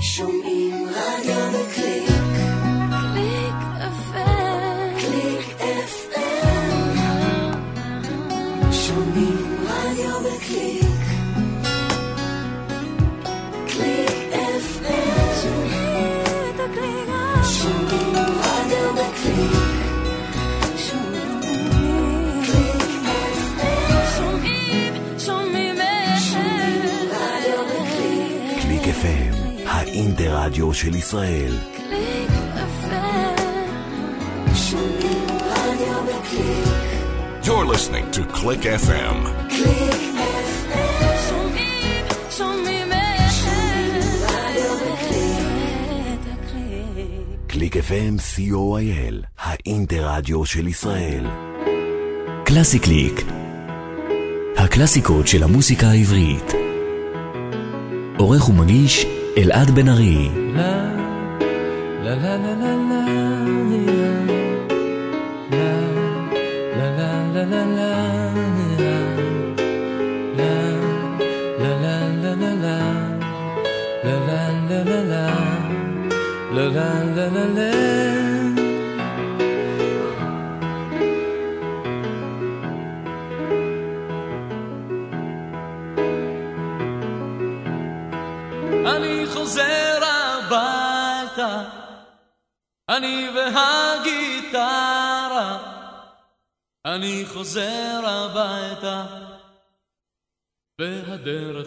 Show me. ישראל. קליק. You're listening to Click FM. קליק FM. שומעים, שומעים. קליק FM co.il, האינטרדיו של ישראל. קלאסי קליק. הקלאסיקות של המוסיקה העברית. עורך ומגיש אלעד בן ארי. La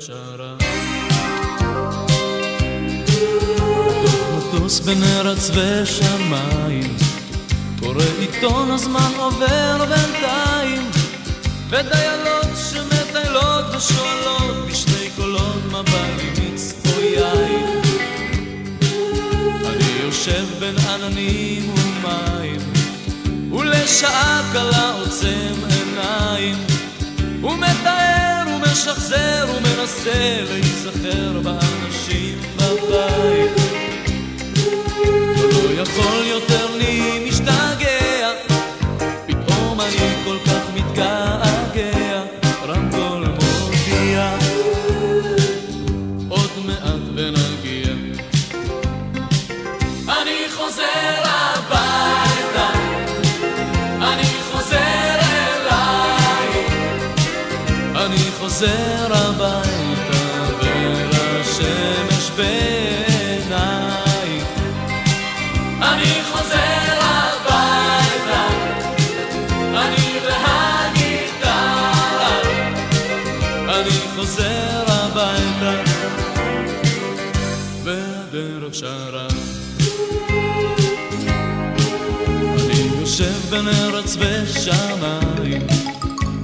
והדרך שרה. מטוס בין ארץ ושמיים, קורא עיתון הזמן עובר בינתיים, ודיילות שמטיילות ושואלות בשני קולות או יין. אני יושב בין עננים ומים, ולשעה קלה עוצם עיניים, ומתאר ומשחזר ומנסה להיזכר באנשים בבית. לא יכול יותר לי משתגע, פתאום אני כל כך מתגעגע, בין ארץ ושמיים,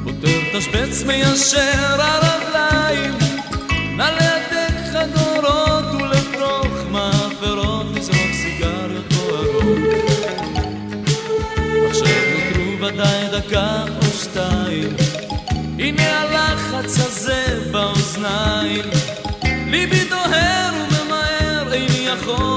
פותר תשבץ מיישר הרגליים, נא להדק חגורות ולתוך מאפרות לזרוק סיגריות בוערות. עכשיו נותרו ודאי דקה או שתיים, הנה הלחץ הזה באוזניים, ליבי דוהר וממהר, איני יכול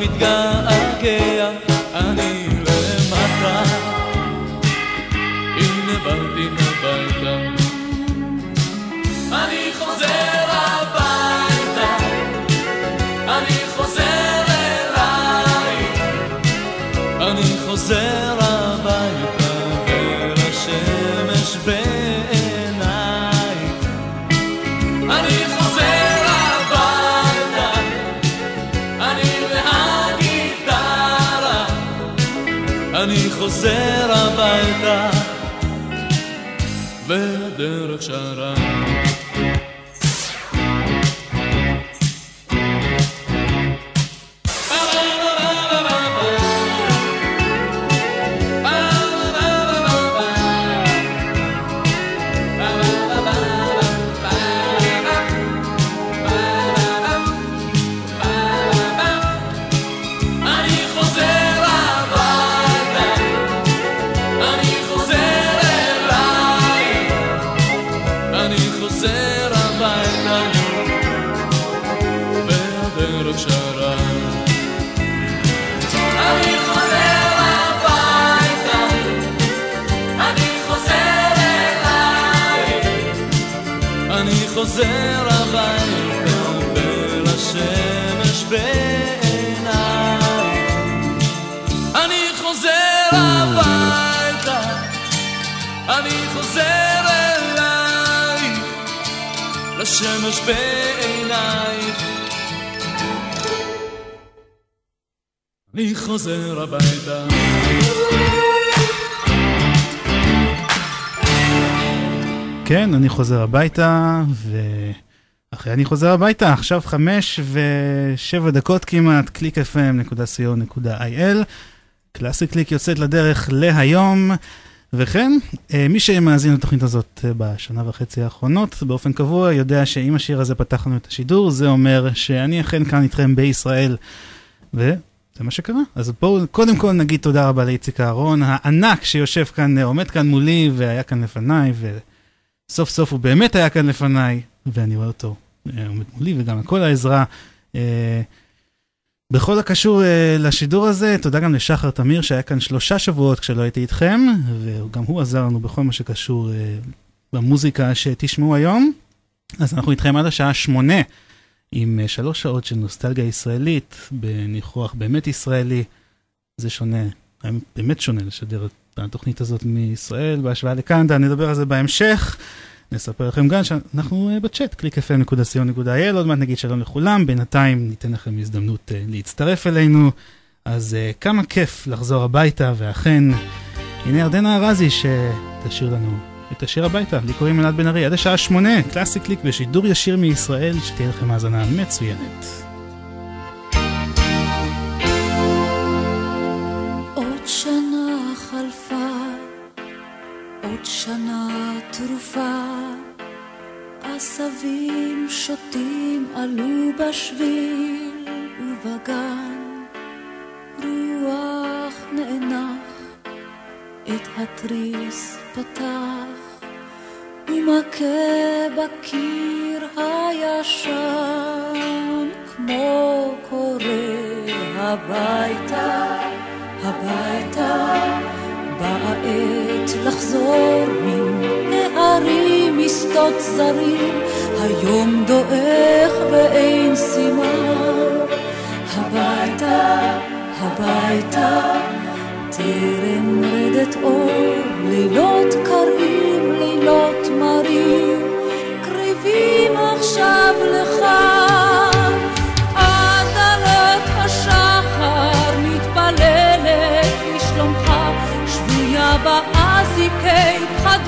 מתגעגע, הביתה, והדרך שרה. שמש בעינייך. אני חוזר הביתה. כן, אני חוזר הביתה, ואחרי אני חוזר הביתה, עכשיו חמש ושבע דקות כמעט, clickfm.co.il. קלאסי קליק יוצאת לדרך להיום. וכן, אה, מי שמאזין לתוכנית הזאת אה, בשנה וחצי האחרונות, באופן קבוע, יודע שאם השיר הזה פתח לנו את השידור, זה אומר שאני אכן כאן איתכם בישראל. וזה מה שקרה. אז בואו קודם כל נגיד תודה רבה לאיציק אהרון, הענק שיושב כאן, אה, עומד כאן מולי והיה כאן לפניי, וסוף סוף הוא באמת היה כאן לפניי, ואני רואה אותו עומד מולי וגם לכל העזרה. בכל הקשור uh, לשידור הזה, תודה גם לשחר תמיר שהיה כאן שלושה שבועות כשלא הייתי איתכם, וגם הוא עזר לנו בכל מה שקשור uh, במוזיקה שתשמעו היום. אז אנחנו איתכם עד השעה שמונה, עם uh, שלוש שעות של נוסטלגיה ישראלית, בניחוח באמת ישראלי. זה שונה, באמת שונה לשדר את התוכנית הזאת מישראל בהשוואה לקנדה, נדבר על זה בהמשך. נספר לכם גם שאנחנו אה, בצ'אט, www.clickfm.co.il, עוד מעט נגיד שלום לכולם, בינתיים ניתן לכם הזדמנות uh, להצטרף אלינו, אז uh, כמה כיף לחזור הביתה, ואכן, הנה ירדנה ארזי שתשאיר לנו את השיר הביתה, לי קוראים אלעד בן ארי, עד השעה שמונה, קלאסי קליק בשידור ישיר מישראל, שתהיה לכם האזנה מצוינת. עוד שנה חלפה, עוד שנה תרופה עשבים שוטים עלו בשביל ובגן, רוח נאנח, את התריס פתח, ומכה בקיר הישן, כמו קורא הביתה, הביתה, באה עת לחזור מן הערים משדות זרים, היום דועך ואין סימן. הביתה, הביתה, טרם רדת אור, לילות קרים, לילות מרים, קריבים עכשיו לך.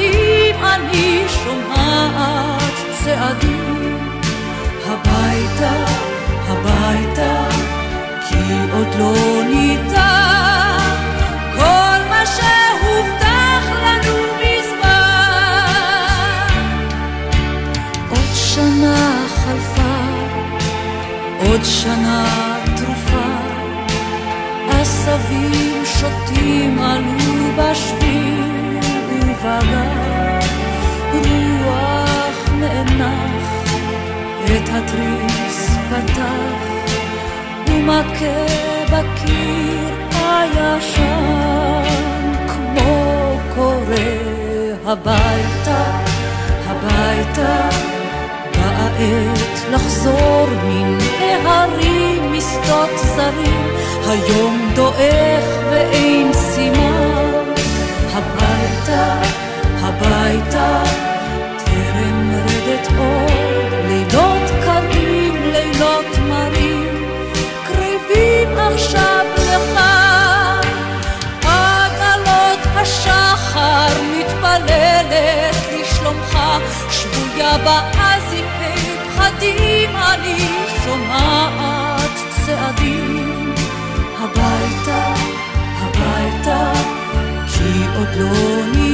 פחדים אני שומעת צעדים. הביתה, הביתה, כי עוד לא ניתן. כל מה שהובטח לנו מזמן. עוד שנה חלפה, עוד שנה תרופה, עשבים שוטים עלו בשביל ובגן, רוח נאנח, את התריס פתח, ומכה בקיר הישן, כמו קורא הביתה, הביתה, באה עת לחזור מן ההרים משדות זרים, היום דועך ואין סימן. הביתה, הביתה, טרם רדת אור, לילות קרים, לילות מרים, קריבים עכשיו לך. עד עלות השחר מתפללת לשלומך, שבויה באזיקי פחדים אני שומעת צעדים. הביתה, כי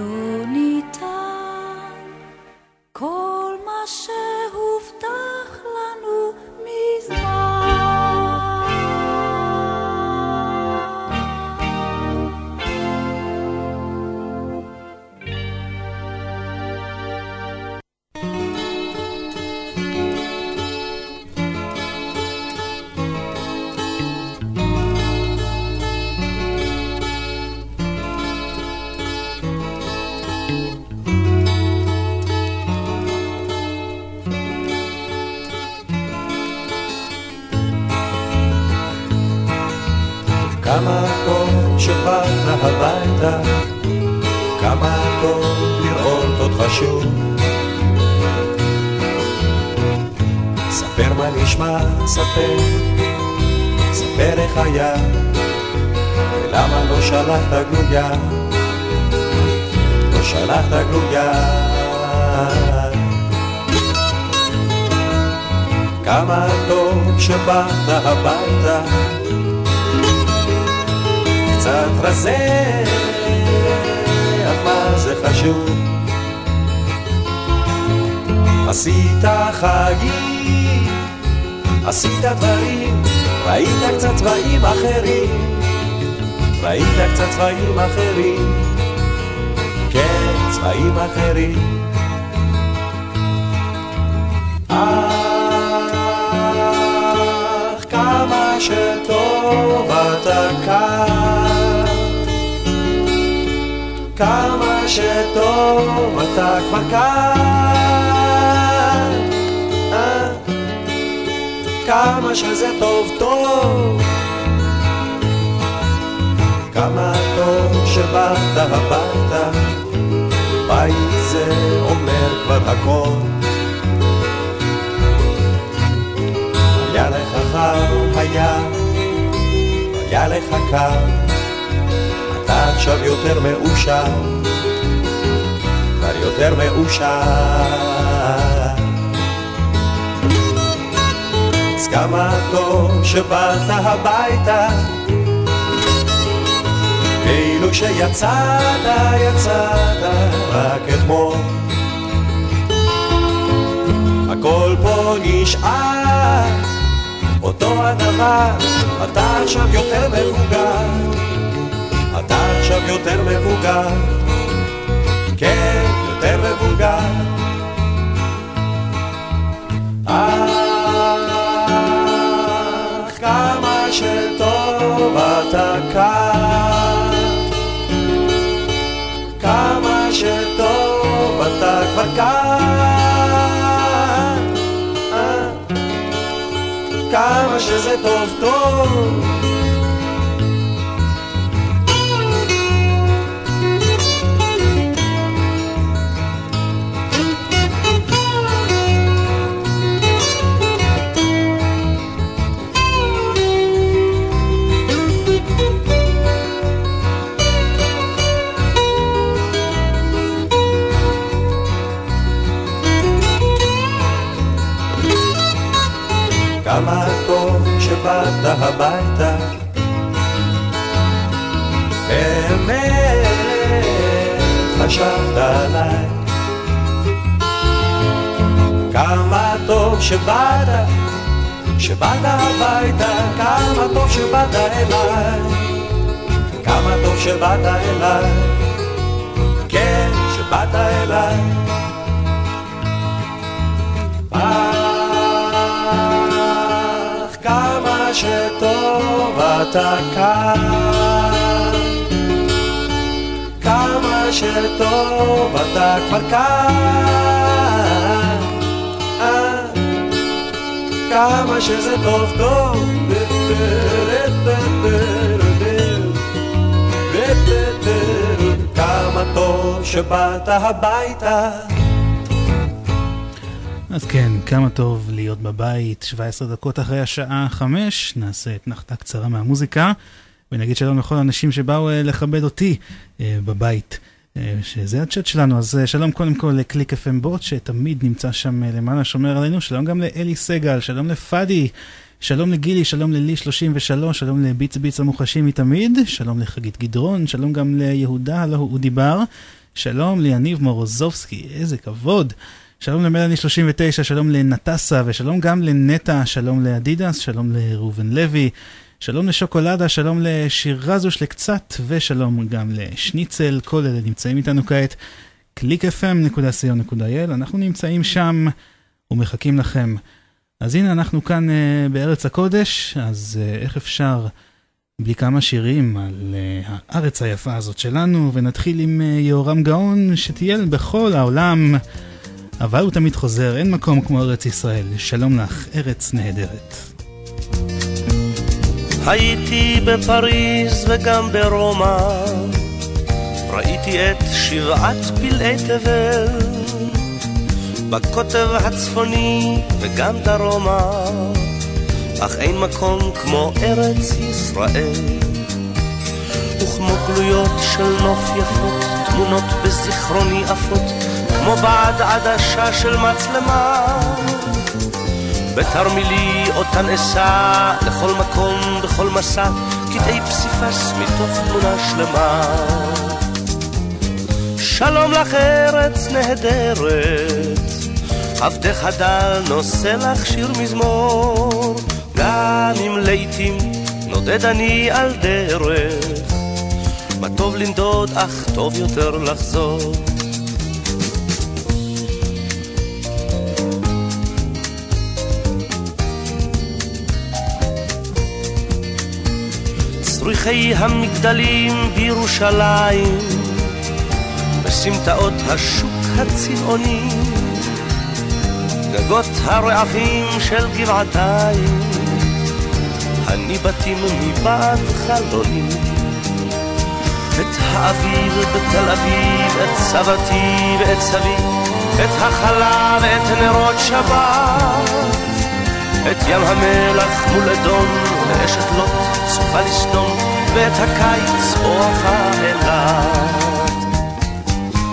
כי כמה טוב שבאת הביתה, כמה טוב לראות אותך שוב. ספר מה נשמע, ספר, ספר איך היה, ולמה לא שלחת גלויה, לא שלחת גלויה. כמה טוב שבאת הביתה קצת רזה, אך מה זה חשוב? עשית חגים, עשית דברים, ראית קצת צבעים אחרים, ראית קצת צבעים אחרים, כן, צבעים אחרים. אך כמה שטוב אתה כאן כמה שטוב אתה כבר כאן. אה, כמה שזה טוב טוב. כמה טוב שבאת הביתה בית זה אומר כבר הכל. היה לך חם, היה, היה לך קר עכשיו יותר מאושר, כבר יותר מאושר. אז כמה טוב שבאת הביתה, כאילו שיצאת, יצאת רק אתמול. הכל פה נשאר, אותו הדבר, אתה עכשיו יותר מבוגר. עכשיו יותר מבוגר, כן, יותר מבוגר. אך כמה שטוב אתה כאן, כמה שטוב אתה כבר כאן, אה, כמה שזה טוב טוב. שבאת הביתה. באמת חשבת עליי. כמה טוב שבאת, שבאת הביתה כמה טוב שבאת אליי. כמה טוב שבאת אליי. כן, שבאת אליי שטוב אתה כאן. כמה שטוב אתה כבר כאן. כמה שזה טוב טוב. כמה טוב שבאת הביתה. אז כן, כמה טוב להיות בבית, 17 דקות אחרי השעה 5, נעשה את נחתה קצרה מהמוזיקה, ונגיד שלום לכל האנשים שבאו אה, לכבד אותי אה, בבית, אה, שזה הצ'אט שלנו, אז שלום קודם כל לקליק FM בוט, שתמיד נמצא שם למעלה, שומר עלינו, שלום גם לאלי סגל, שלום לפאדי, שלום לגילי, שלום ללי 33, שלום לביץ ביץ המוחשים מתמיד, שלום לחגית גדרון, שלום גם ליהודה, הלא הוא דיבר, שלום ליניב מורוזובסקי, איזה כבוד. שלום למלאני 39, שלום לנטסה ושלום גם לנטע, שלום לאדידס, שלום לראובן לוי, שלום לשוקולדה, שלום לשירזוש לקצת ושלום גם לשניצל, כל אלה נמצאים איתנו כעת. www.clickfm.co.il, אנחנו נמצאים שם ומחכים לכם. אז הנה אנחנו כאן uh, בארץ הקודש, אז uh, איך אפשר בלי כמה שירים על uh, הארץ היפה הזאת שלנו, ונתחיל עם uh, יהורם גאון שטייל בכל העולם, אבל הוא תמיד חוזר, אין מקום כמו ארץ ישראל. שלום לך, ארץ נהדרת. הייתי בפריז וגם ברומא ראיתי את שבעת פלאי תבל בקוטב הצפוני וגם דרומה, אך אין מקום כמו ארץ ישראל. וכמו גלויות של נוף יפות, תמונות בזיכרוני עפות, כמו בעד עדשה של מצלמה. בתרמילי אותן אשא לכל מקום, בכל מסע, קטעי פסיפס מתוך תמונה שלמה. שלום לך ארץ נהדרת, עבדך דל נושא לך שיר מזמור, גם אם לעתים נודד אני על דרך, מה טוב לנדוד אך טוב יותר לחזור. צריכי המגדלים בירושלים בסמטאות השוק הצבעוני, גגות הרעפים של גבעתיים, הניבטים מבעד חלוני. את האביב בתל אביב, את סבתי ואת סבי, את החלה ואת נרות שבת, את ים המלח מול אדום, ואשת לוט צופה לסדום, ואת הקיץ אורחה אליו.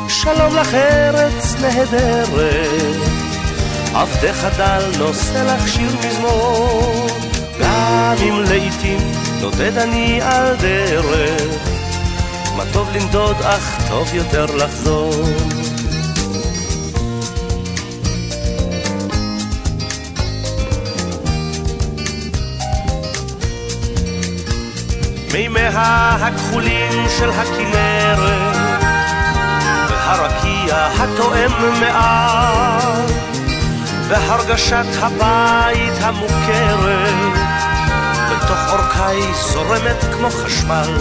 שלום לך ארץ נהדרת, עבדך דל נושא לך שיר מזמור, גם אם לעתים נודד אני על דרך, מה טוב לנדוד אך טוב יותר לחזור. מימיה הכחולים של הכנרת הרקיע התואם מעט, והרגשת הבית המוכרת, בתוך אורכי זורמת כמו חשמל.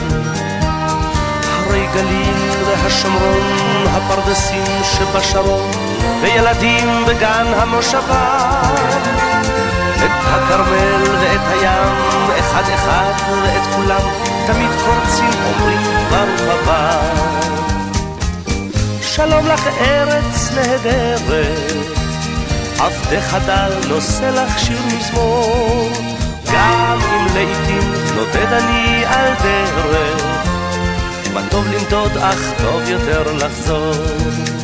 הרי גליל והשומרון, הפרדסים שבשרון, וילדים בגן המושבה. את הכרמל ואת הים, אחד אחד ואת כולם, תמיד קורצים אומרים ברוך הבא. שלום לך ארץ נהדרת, עבדך דל נושא לך שיר מזמור, גם אם לעתים נודד אני על דרך, מה טוב לנדוד אך טוב יותר לחזור.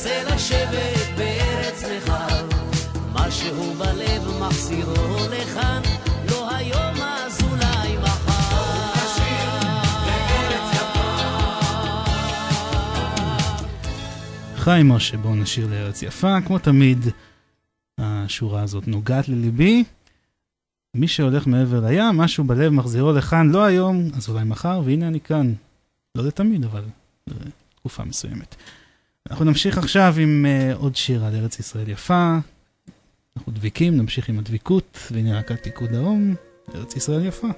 מנסה לשבת בארץ נכר, משהו בלב מחזירו לכאן, לא היום אז אולי מחר. חיים משה, בואו נשיר לארץ יפה, כמו תמיד, השורה הזאת נוגעת לליבי. מי שהולך מעבר לים, משהו בלב מחזירו לכאן, לא היום, אז אולי מחר, והנה אני כאן. לא לתמיד, אבל אה, תקופה מסוימת. אנחנו נמשיך עכשיו עם uh, עוד שיר על ארץ ישראל יפה. אנחנו דביקים, נמשיך עם הדביקות, והנה רק להקת פיקוד דרום, ארץ ישראל יפה.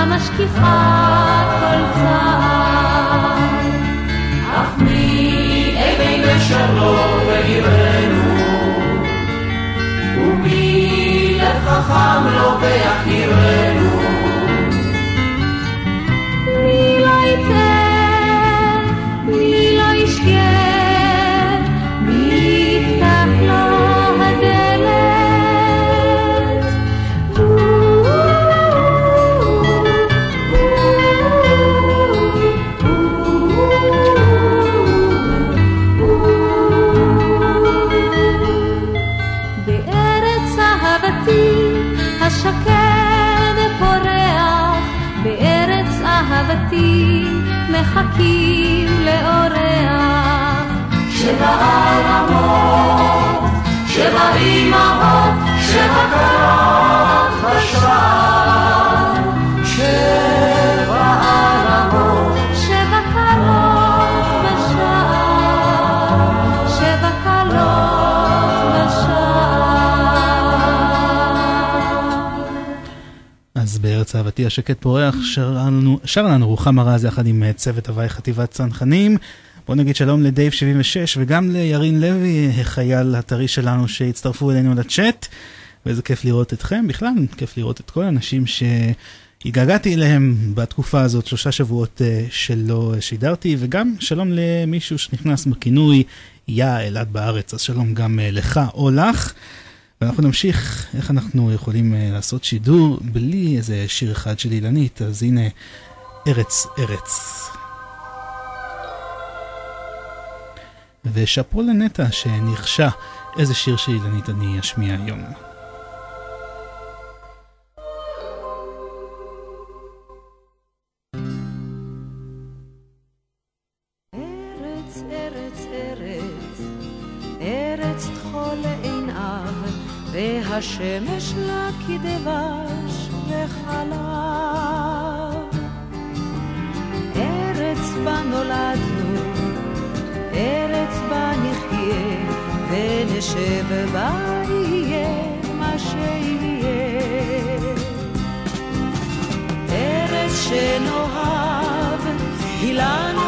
צער, המשגיחה כל צער. אך מי אלי נשר לו ויראנו, ומי לב חכם מחכים לאורח. שבע עלמות, שבע אמהות, שבע קרות בשער. אהבתי השקט פורח שר לנו, רוחמה רז יחד עם אה, צוות הוואי חטיבת צנחנים. בוא נגיד שלום לדייב 76 וגם לירין לוי, החייל הטרי שלנו שהצטרפו אלינו לצ'אט. ואיזה כיף לראות אתכם, בכלל כיף לראות את כל האנשים שהתגעגעתי אליהם בתקופה הזאת, שלושה שבועות אה, שלא שידרתי, וגם שלום למישהו שנכנס בכינוי יא אלעד בארץ, אז שלום גם אה, לך או לך. ואנחנו נמשיך איך אנחנו יכולים אה, לעשות שידור בלי איזה שיר אחד של אילנית, אז הנה ארץ ארץ. ושאפו לנטע שניחשה איזה שיר של אילנית אני אשמיע היום. והשמש לה כדבש וחלב. ארץ בה נולדנו, ארץ בה נחיה, ונשב בה יהיה מה שיהיה. ארץ שנאהב, היא לנו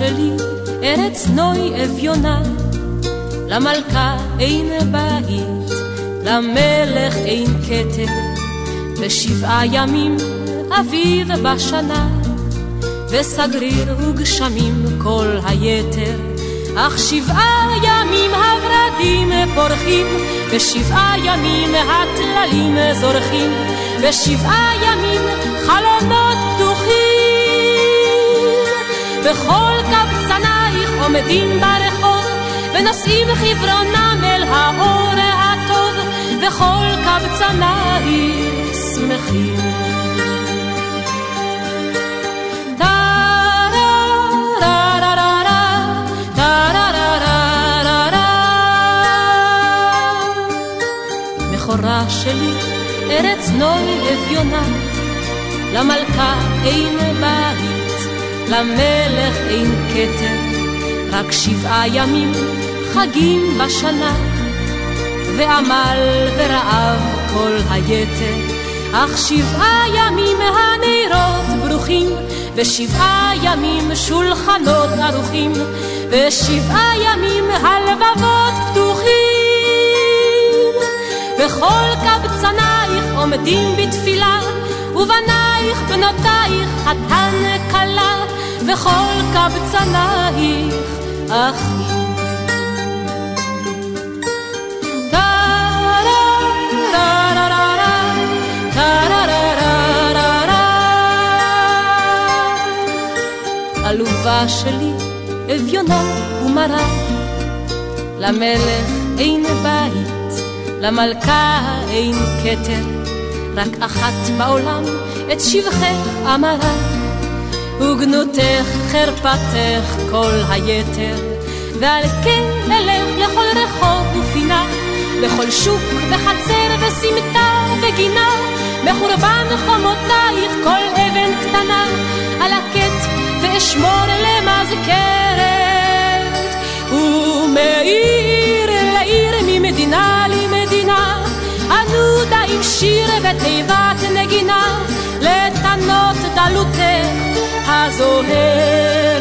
שלי, ארץ נוי אביונה, למלכה אין בית, למלך אין כתר, ושבעה ימים אביב בשנה, וסגריר וגשמים כל היתר, אך שבעה ימים הורדים פורחים, ושבעה ימים הטללים זורחים, ושבעה ימים חלונות פתוחים. וכל קבצנייך עומדים ברחוב, ונושאים חברונם אל האור הטוב, וכל קבצנייך שמחים. בכורה שלי, ארץ נוי אביונה, למלכה אין בית, למלך אין כתר, רק שבעה ימים חגים בשנה, ועמל ורעב כל היתר, אך שבעה ימים הנרות ברוכים, ושבעה ימים שולחנות ערוכים, ושבעה ימים הלבבות פתוחים. וכל קבצנייך עומדים בתפילה, ובנייך בנותייך חתן וכל קבצנייך אחי. עלובה שלי, אביונה ומרה, למלך אין בית, למלכה אין כתר, רק אחת בעולם את שבחך אמרה. וגנותך חרפתך כל היתר, ועל כן אלך לכל רחוב ופינה, לכל שוק וחצר וסמטה וגינה, בחורבן חומותייך כל אבן קטנה, על הקט ואשמור למזכרת. ומעיר לעיר ממדינה למדינה, ענודה עם שיר ותיבת נגינה, לתנות דלותך הזוהרת.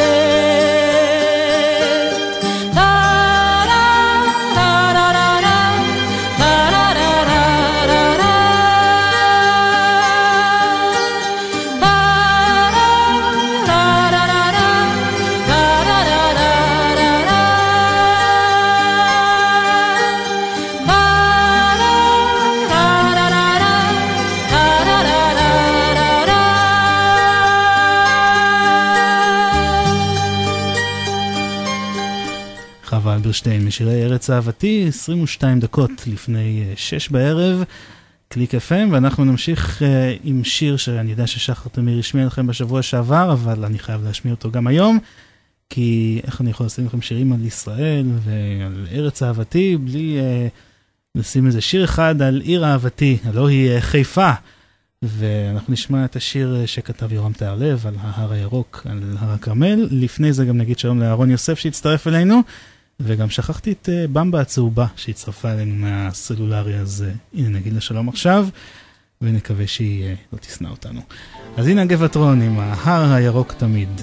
אלברשטיין משירי ארץ אהבתי, 22 דקות לפני 6 אה, בערב, קליק FM, ואנחנו נמשיך uh, עם שיר שאני יודע ששחר תמיר השמיע לכם בשבוע שעבר, אבל אני חייב להשמיע אותו גם היום, כי איך אני יכול לשים לכם שירים על ישראל ועל ארץ אהבתי, בלי uh, לשים איזה שיר אחד על עיר אהבתי, הלא היא uh, חיפה. ואנחנו נשמע את השיר שכתב יורם תיארלב על ההר הירוק, על הר הכרמל. לפני זה גם נגיד שלום לאהרון יוסף שהצטרף אלינו. וגם שכחתי את uh, במבה הצהובה שהצטרפה אלינו מהסלולרי, אז uh, הנה נגיד לה שלום עכשיו, ונקווה שהיא uh, לא תשנא אותנו. אז הנה הגבעטרון עם ההר הירוק תמיד.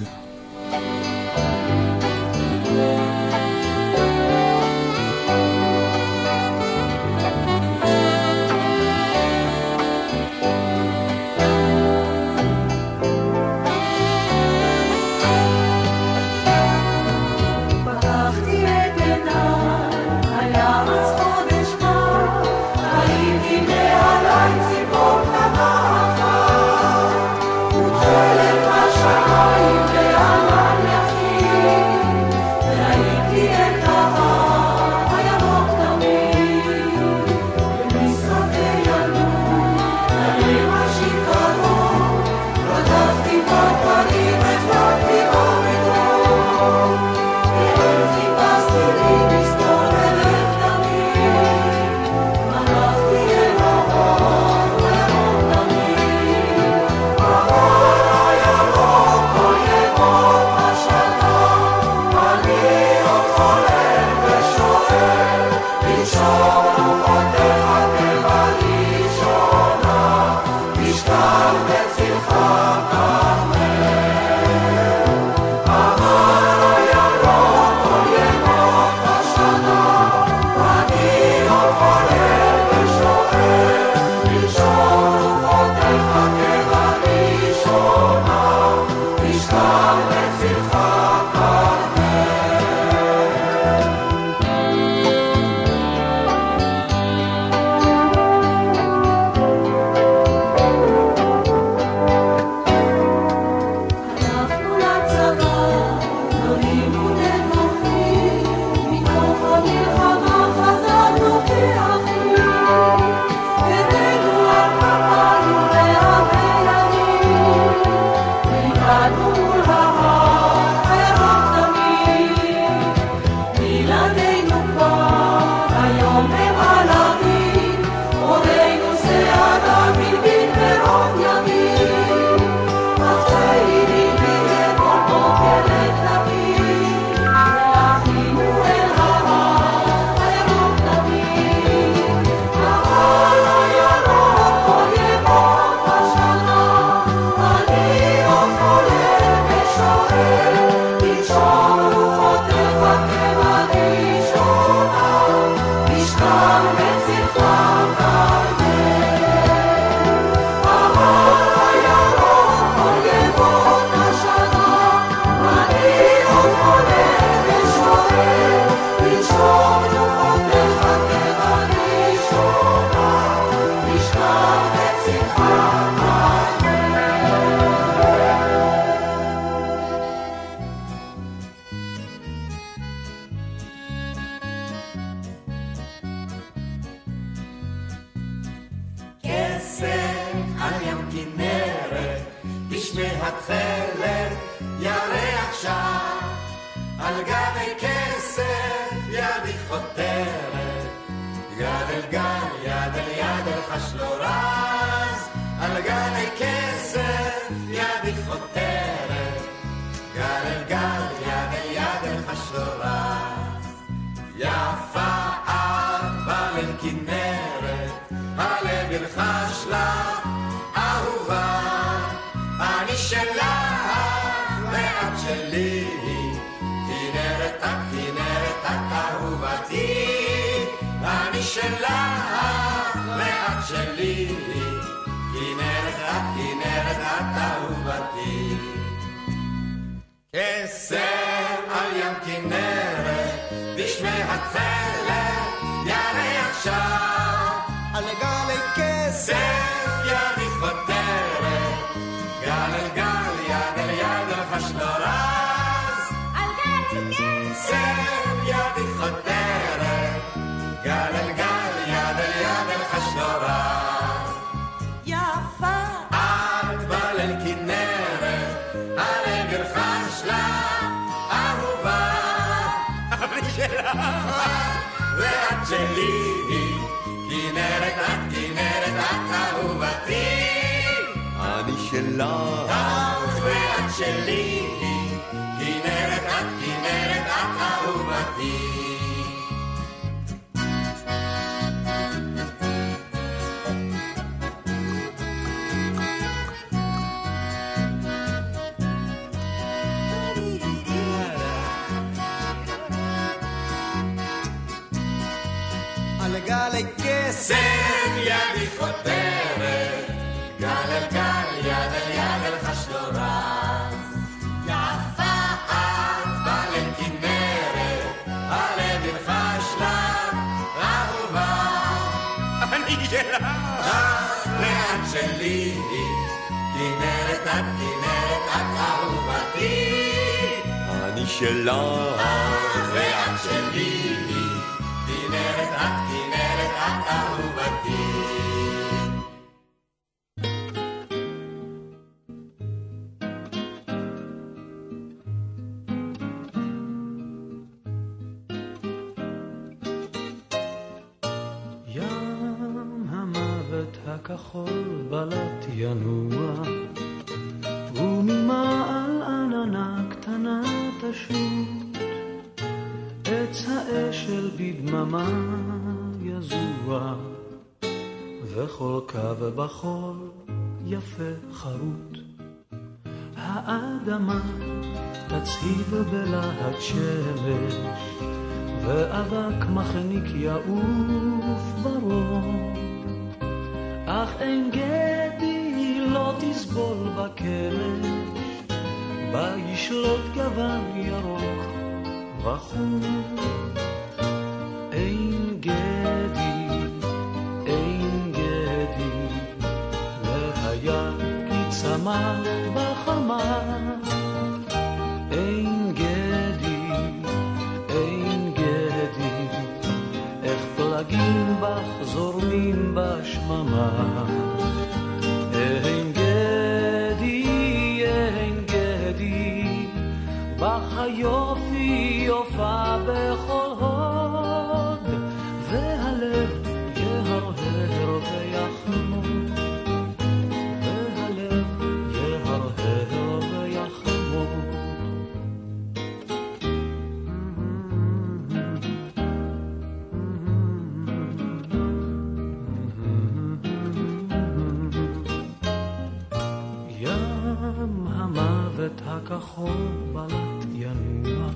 וכל בלט ינוע,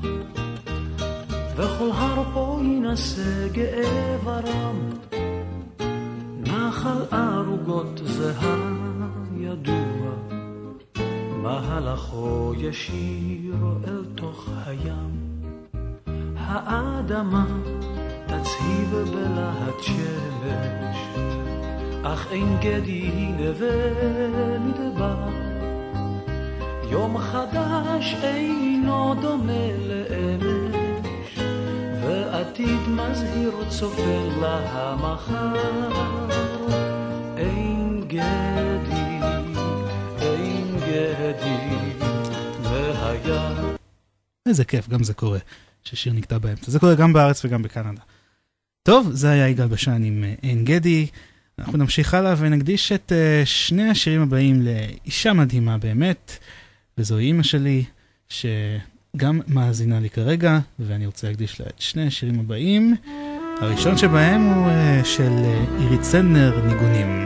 וכל הר פה יינשא גאה ורם, נחל ערוגות זה הידוע, מהלכו ישיר אל תוך הים, האדמה תצהיב בלהט שמש, אך אין גדי נווה מדבר. יום חדש אינו דומה לאמש, ועתיד מזהיר צופר לה אין גדי, אין גדי, והיה... איזה כיף, גם זה קורה, ששיר נקטע באמצע. זה קורה גם בארץ וגם בקנדה. טוב, זה היה יגאל בשן עם אה, עין גדי. אנחנו נמשיך הלאה ונקדיש את אה, שני השירים הבאים לאישה מדהימה באמת. וזו אימא שלי, שגם מאזינה לי כרגע, ואני רוצה להקדיש לה את שני השירים הבאים. הראשון שבהם הוא uh, של uh, עירית סנדנר, ניגונים.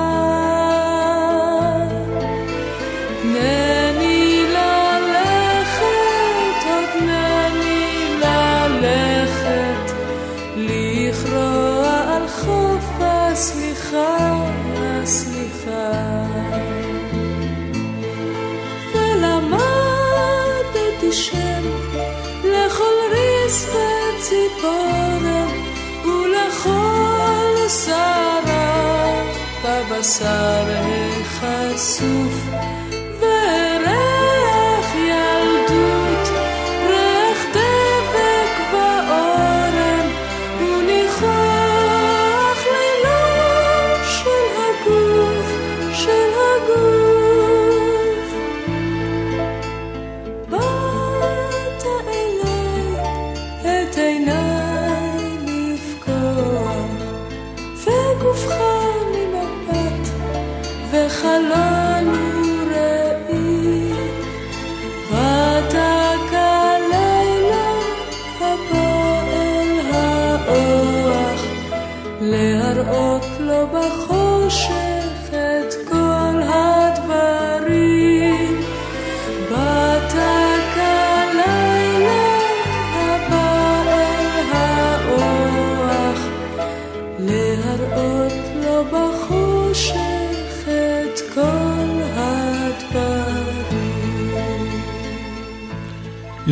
sabe, Jesús.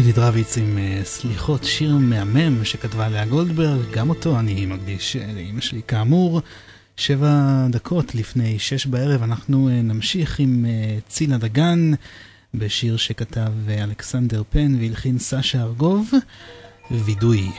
יהודית רביץ עם אה, סליחות, שיר מהמם שכתבה לאה גולדברג, גם אותו אני מקדיש אה, לאימא שלי. כאמור, שבע דקות לפני שש בערב אנחנו אה, נמשיך עם צילה דגן בשיר שכתב אלכסנדר פן והלחין סשה ארגוב, וידוי.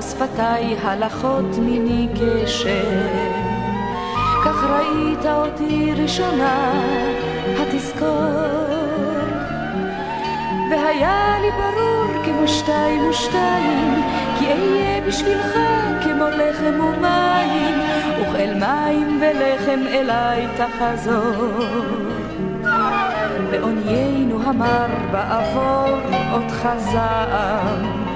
ושפתיי הלכות מיני גשר. כך ראית אותי ראשונה, התזכור. והיה לי ברור כמו שתיים ושתיים, כי אהיה בשבילך כמו לחם ומים, וכאל מים ולחם אליי תחזור. בעוניינו המר בעבור אותך זעם.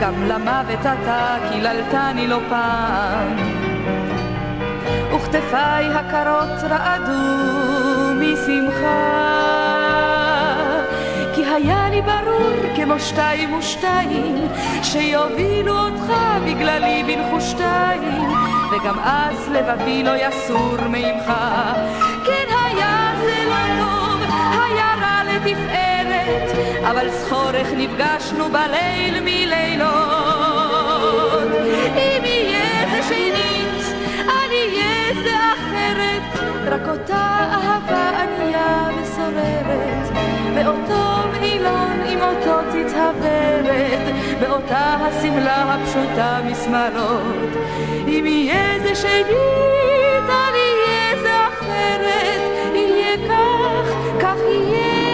גם למוות אתה קיללתני לא פעם. וכתפיי הקרות רעדו משמחה. כי היה לי ברור כמו שתיים ושתיים, שיובילו אותך בגללי בנחושתיים, וגם אז לבבי לא יסור מעמך. כן היה זה לא טוב, היה רע לתפארת, אבל זכורך נפגשנו בליל מלילות. אם יהיה זה שנית, אני אהיה זה אחרת, רק אותה אהבה ענייה וסוררת, באותו מעילון עם אותו ציץ הוורת, באותה השמלה הפשוטה משמאלות. אם יהיה זה שנית, אני אהיה זה אחרת, יהיה כך, כך יהיה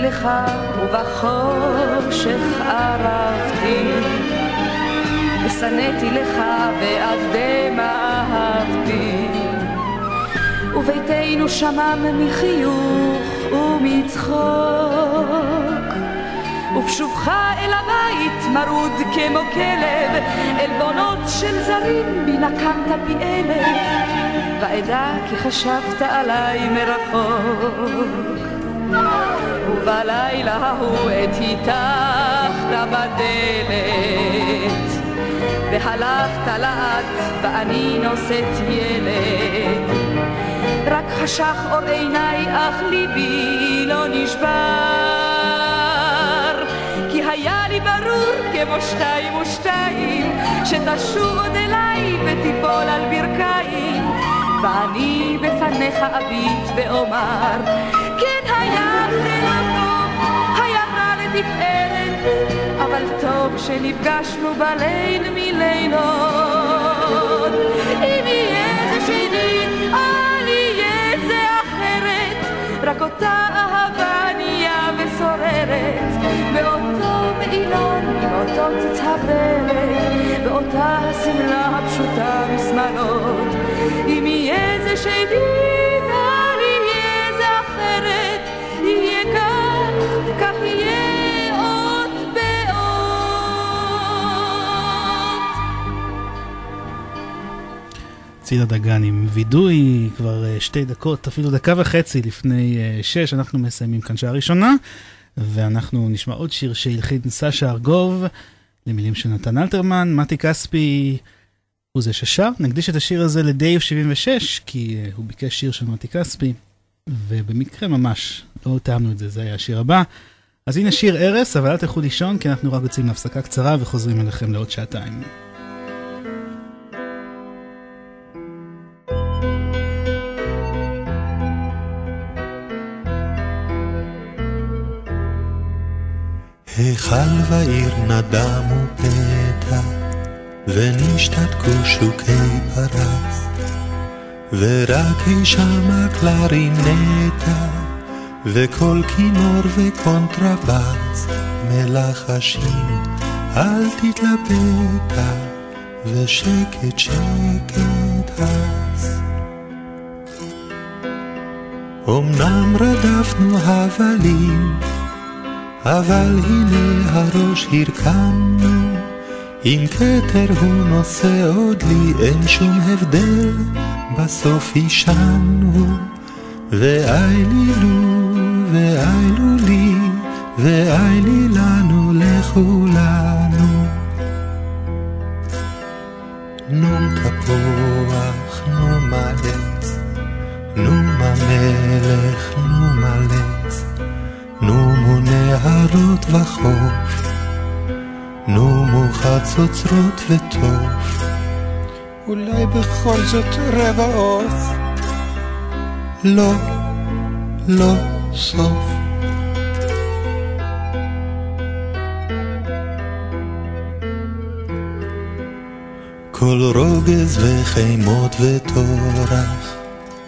וקינאתי לך ובחושך ערבתי. ושנאתי לך ועד דמע אהבתי וביתנו שמם מחיוך ומצחוק. ובשובך אל הבית מרוד כמו כלב עלבונות של זרים בי פי אלף. ואדע כי חשבת עליי מרחוק ובלילה ההוא עת היתכת בדלת. והלכת לאט ואני נושאת ילד. רק חשך אור עיניי אך ליבי לא נשבר. כי היה לי ברור כמו שתיים ושתיים שתשוב עוד אליי ותיפול על ברכיים. ואני בפניך אביט ואומר כן היה זה לא לתפארת אבל טוב שנפגשנו בליל מלילות אם יהיה זה שנית, אל יהיה זה אחרת באותה אהבה ענייה וסוררת, באותו מעילון עם אותו צצהברת, באותה השמלה הפשוטה משמאלות. אם יהיה זה שנית, צילה דגן עם וידוי, כבר אה, שתי דקות, אפילו דקה וחצי לפני אה, שש, אנחנו מסיימים כאן שעה ראשונה, ואנחנו נשמע עוד שיר שהלחין סשה ארגוב, למילים של נתן אלתרמן, מתי כספי הוא זה ששר. נקדיש את השיר הזה לדייב 76, כי אה, הוא ביקש שיר של מתי כספי, ובמקרה ממש לא טעמנו את זה, זה היה השיר הבא. אז הנה שיר ארס, אבל אל תלכו לישון, כי אנחנו רק יוצאים להפסקה קצרה וחוזרים אליכם לעוד שעתיים. היכל ועיר נדמו פתע, ונשתתקו שוקי פרס, ורק אי שמה קלרינטה, וקול כינור וקונטרבס, מלחשים, אל תתלבטה, ושקט שקט הס. אמנם רדפנו הבלים, אבל הנה הראש הרכמנו, אם כתר הוא נושא עוד לי, אין שום הבדל, בסוף אישנו, ואי לי לו, ואי לו לי, ואי לי לנו לכולנו. נום תפוח, נום עץ, נום המלך, נום עץ. נומו נהרות וחוף, נומו חצוצרות וטוף. אולי בכל זאת רבע עוף? לא, לא סוף. כל רוגז וחימות וטורח,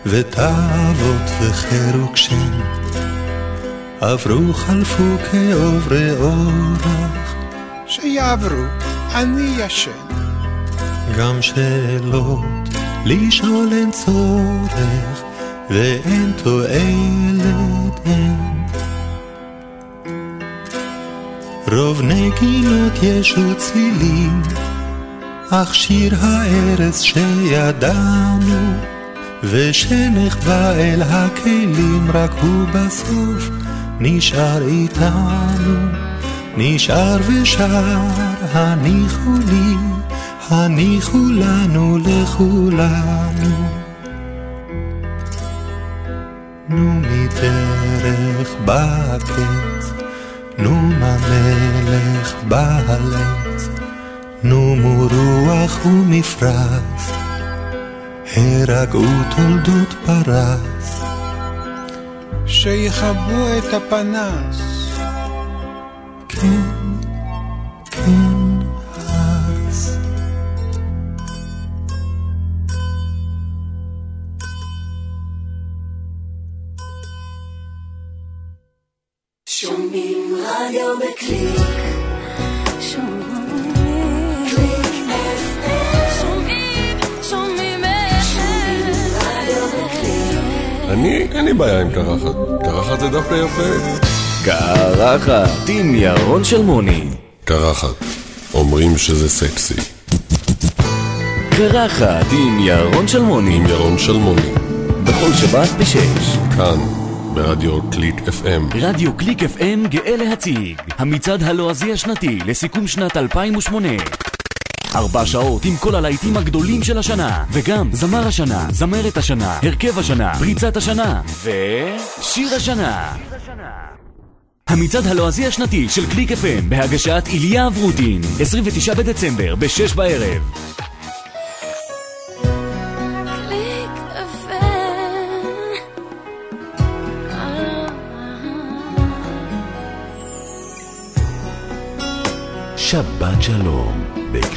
ותאוות וחירוק שם. עברו חלפו כעוברי אורח. שיעברו, אני ישן. גם שאלות לשאול אין צורך, ואין תועלת אין. רוב נגינות יש וצלילים, אך שיר הארץ שידענו, ושנחבא אל הכלים רק הוא בסוף. נשאר איתנו, נשאר ושר, הניחו לי, הניחו לנו לכולנו. נו מדרך בקץ, נו המלך בהלץ, נו מורוח ומפרץ, הרגעו תולדות פרס. שיכבו את הפנס. כן, כן, בעיה עם קרחת. קרחת זה דווקא יפה. קרחת עם ירון שלמוני. קרחת. אומרים שזה סקסי. קרחת עם ירון שלמוני. עם ירון שלמוני. בכל שבת בשש. כאן, ברדיו קליק FM. רדיו קליק FM גאה להציג המצעד הלועזי השנתי לסיכום שנת 2008 ארבע שעות עם כל הלהיטים הגדולים של השנה. וגם זמר השנה, זמרת השנה, הרכב השנה, פריצת השנה ושיר השנה. המצעד הלועזי השנתי של קליק FM בהגשת איליה אברוטין 29 בדצמבר ב-6 בערב. שבת שלום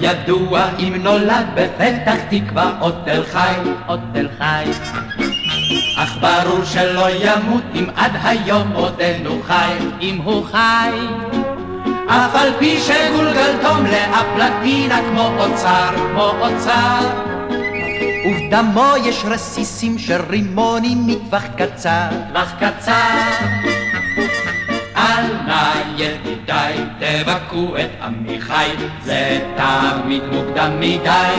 ידוע אם נולד בפתח תקווה או תל חי, או תל חי. אך ברור שלא ימות אם עד היום עודנו חי, אם הוא חי. אף על פי שגולגלתו לאפלטינה כמו אוצר, כמו אוצר. ובדמו יש רסיסים של רימונים מטווח קצר, טווח קצר. אל נא ידידיי, תבכו את עמיחי, זה תמיד מוקדם מדי.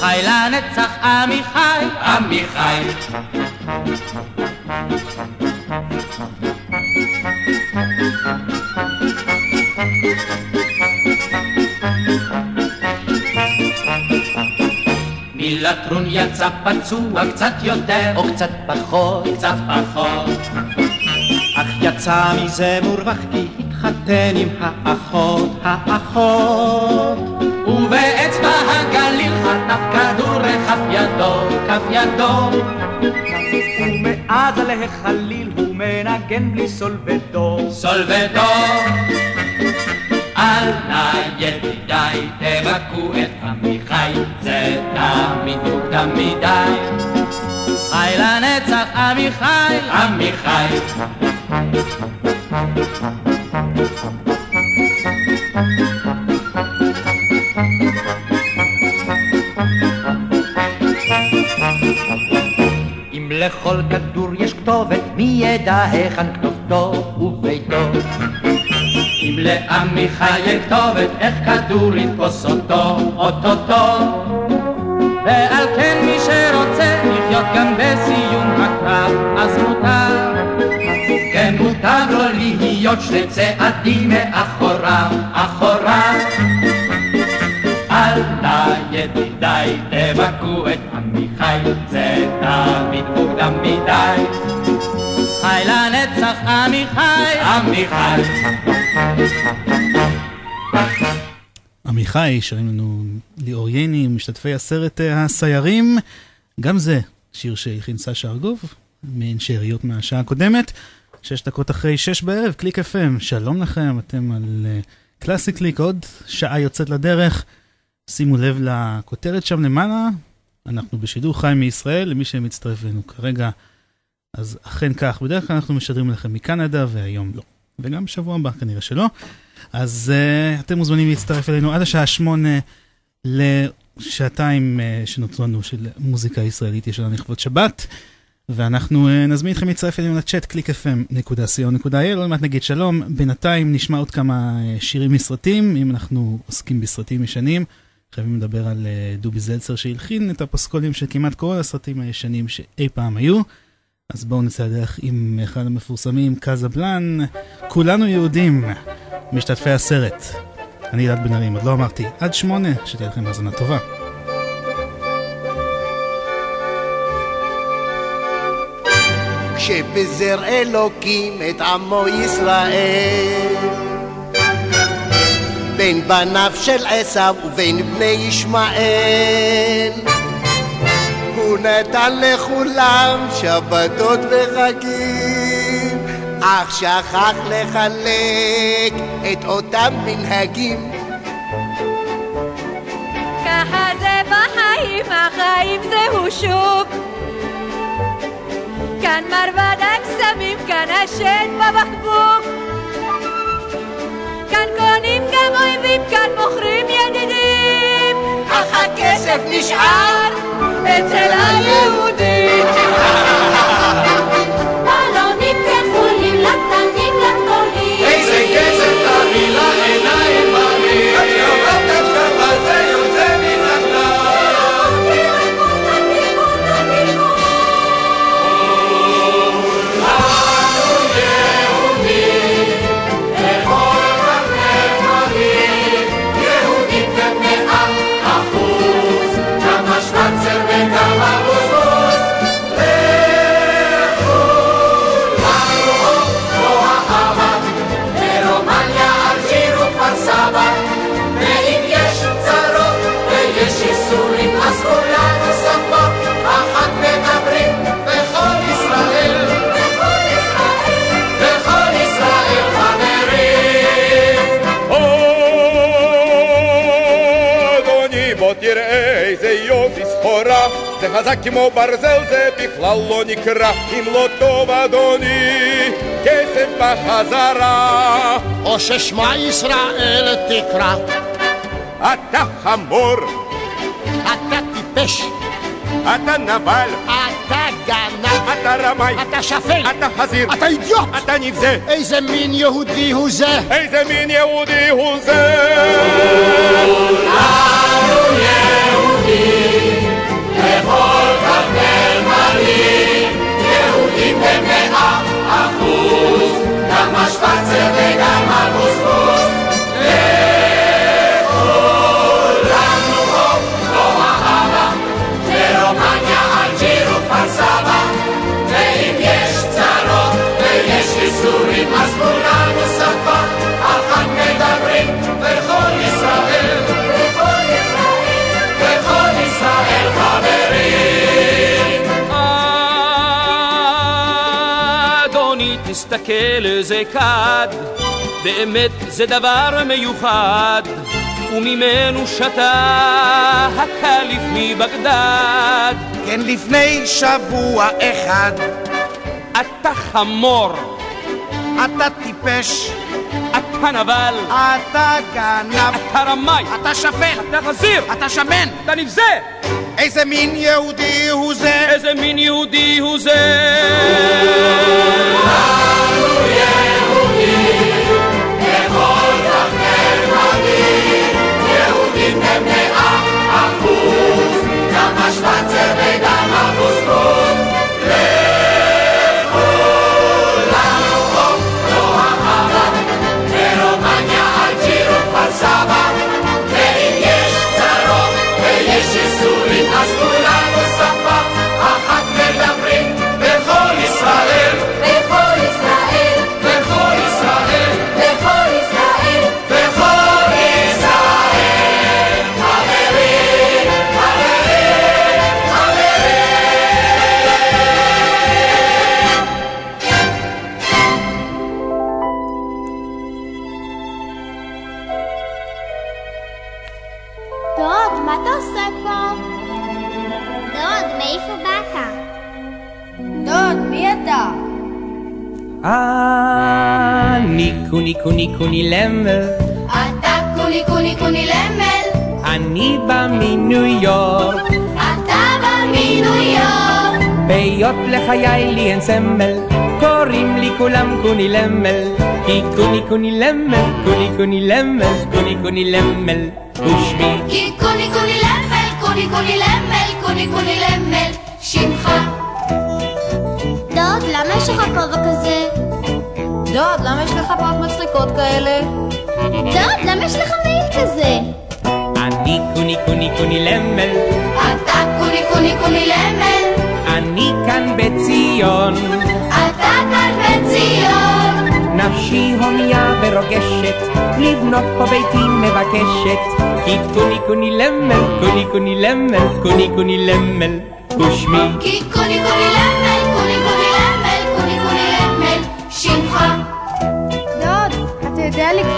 חי לנצח עמיחי, עמיחי. מלטרון יצא פצוע קצת יותר, או קצת פחות, קצת פחות. אך יצא מזה מורווח כי התחתן עם האחות, האחות. ובאצבע הגליל חטף כדור לכף ידו, כף ידו. ומאז להחליל הוא מנגן בלי סולבדו, סולבדו. אל נא ידידיי תבכו את עמיחי, זה תמיד מוקדם מדי. חי לנצח עמיחי, עמיחי. לכל כדור יש כתובת, מי ידע היכן כתובתו וביתו? אם לעמיחי אין כתובת, איך כדור יתפוס אותו, אוטוטו? ועל כן מי שרוצה לחיות גם בסיום הקרב, אז מותר. כן מותר לו להיות שני צעדים מאחוריו, אחוריו. אל נא ידידיי תבכו את עמיחי, זה תמיד מוקדם מדי. חי לנצח עמיחי, עמיחי. עמיחי, שרים לנו ליאור ייני, משתתפי הסרט אה, הסיירים. גם זה שיר שהכין סשה ארגוב, מעין שאריות מהשעה הקודמת. שש דקות אחרי שש בערב, קליק FM, שלום לכם, אתם על uh, קלאסי קליק, עוד שעה יוצאת לדרך. שימו לב לכותרת שם למעלה, אנחנו בשידור חי מישראל, למי שמצטרף אלינו כרגע, אז אכן כך, בדרך כלל אנחנו משדרים לכם מקנדה, והיום לא. וגם בשבוע הבא כנראה שלא. אז uh, אתם מוזמנים להצטרף אלינו עד השעה שמונה לשעתיים uh, שנותרו לנו של מוזיקה ישראלית יש לנו לכבוד שבת. ואנחנו uh, נזמין אתכם להצטרף אלינו לצ'אט clickfm.co.il, עוד מעט נגיד שלום, בינתיים נשמע עוד כמה uh, שירים מסרטים, אם אנחנו עוסקים בסרטים ישנים, חייבים לדבר על uh, דובי זלצר שהלחין את הפוסקולים של כמעט כל הסרטים הישנים שאי פעם היו. אז בואו נצא לדרך עם אחד המפורסמים, קאזה בלאן, כולנו יהודים, משתתפי הסרט. אני אלעד בן ארים, עוד לא אמרתי, עד שמונה, שתהיה לכם האזנה טובה. כשפיזר אלוקים את עמו ישראל בין בניו של עשיו ובין בני ישמעאל. הוא נתן לכולם שבתות וחגים אך שכח לחלק את אותם מנהגים. ככה זה בחיים, החיים זהו שוק. כאן מרבד הקסמים, כאן השד בבקבוק כאן קונים גם אויבים, כאן מוכרים ידידים. אך הכסף נשאר אצל היהודים חזק כמו ברזל, זה בכלל לא נקרא. אם לא טוב, אדוני, כסף בחזרה. או ששמע ישראל תקרא. אתה חמור. אתה טיפש. אתה נבל. אתה גנב. אתה רמאי. אתה שפל. אתה חזיר. אתה אידיוט. אתה נבזה. איזה מין יהודי הוא זה? איזה מין יהודי הוא זה? Spazier Vegan. תסתכל איזה כד, באמת זה דבר מיוחד, וממנו שתה הקליף מבגדד. כן, לפני שבוע אחד. אתה חמור. אתה טיפש. אתה נבל. אתה גנב. אתה רמאי. אתה שפל. אתה חזיר. אתה שמן. אתה נבזה. איזה מין יהודי הוא זה? איזה מין יהודי הוא זה? קוני קוני למל, אתה קוני קוני קוני למל, אני בא מניו יורק, אתה בא מניו יורק. בהיות לחיי לי אין סמל, קוראים לי כולם קוני למל, כי קוני קוני למל, קוני קוני למל, קוני קוני למל, ושמי כי קוני קוני למל, קוני קוני למל, קוני קוני למל, שמך. דוד, למה יש לך כובע כזה? דוד, למה יש לך פאות מצחיקות כאלה? דוד, למה יש לך מעיל כזה? אני קוני קוני קוני למל, אתה קוני קוני קוני למל, אני כאן בציון, אתה כאן בציון. נפשי הומייה ורוגשת, לבנות פה ביתי מבקשת, כי קוני קוני למל, קוני קוני למל, קוני קוני למל, ושמי כי קוני קוני למל,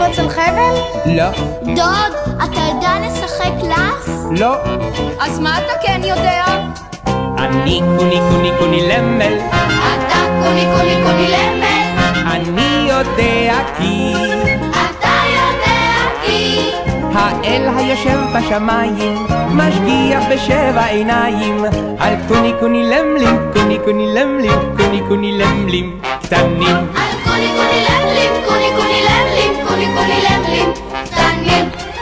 לקפוץ על חבל? לא, דוד, אתה יודע לשחק קלאס? לא, אז מה אתה כן יודע? אני קוני קוני קוני למל, אתה קוני קוני קוני למל, אני יודע כי. אתה יודע כי. האל היושב בשמיים משגיח בשבע עיניים. על קוני קוני למלים, קוני קוני למלים, קוני קוני למלים קטנים. על קוני קוני למלים, קוני קוני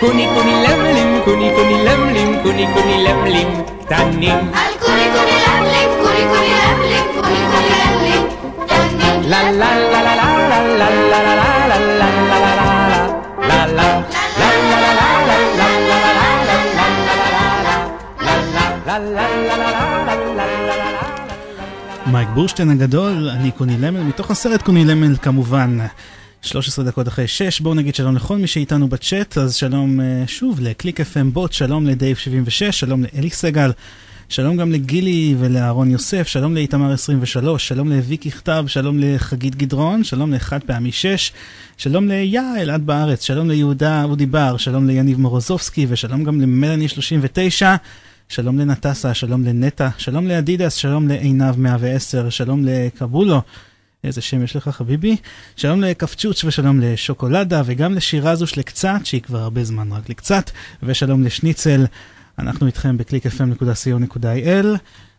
קוני קוני למלים, קוני קוני למלים, קוני קוני למלים קטנים על קוני קוני למלים, קוני קוני למלים, קוני קוני למלים, קטנים. לה לה לה לה לה לה לה לה לה לה לה לה לה לה מייק בורשטיין הגדול, אני קוני למל, מתוך הסרט קוני למל כמובן. 13 דקות אחרי 6, בואו נגיד שלום לכל מי שאיתנו בצ'אט, אז שלום אה, שוב לקליק FM בוט, שלום לדייב 76, שלום לאלי סגל, שלום גם לגילי ולאהרון יוסף, שלום לאיתמר 23, שלום לוויקי כתב, שלום לחגית גדרון, שלום לחד פעמי 6, שלום ליה אלעד בארץ, שלום ליהודה אודי בר, שלום ליניב מורוזובסקי ושלום גם למלאני 39, שלום לנטסה, שלום לנטע, שלום לאדידס, שלום לעינב 110, שלום לקבולו. איזה שם יש לך חביבי? שלום לקפצ'וץ' ושלום לשוקולדה וגם לשירזוש לקצת, שהיא כבר הרבה זמן רק לקצת, ושלום לשניצל. אנחנו איתכם בקליק.fm.co.il.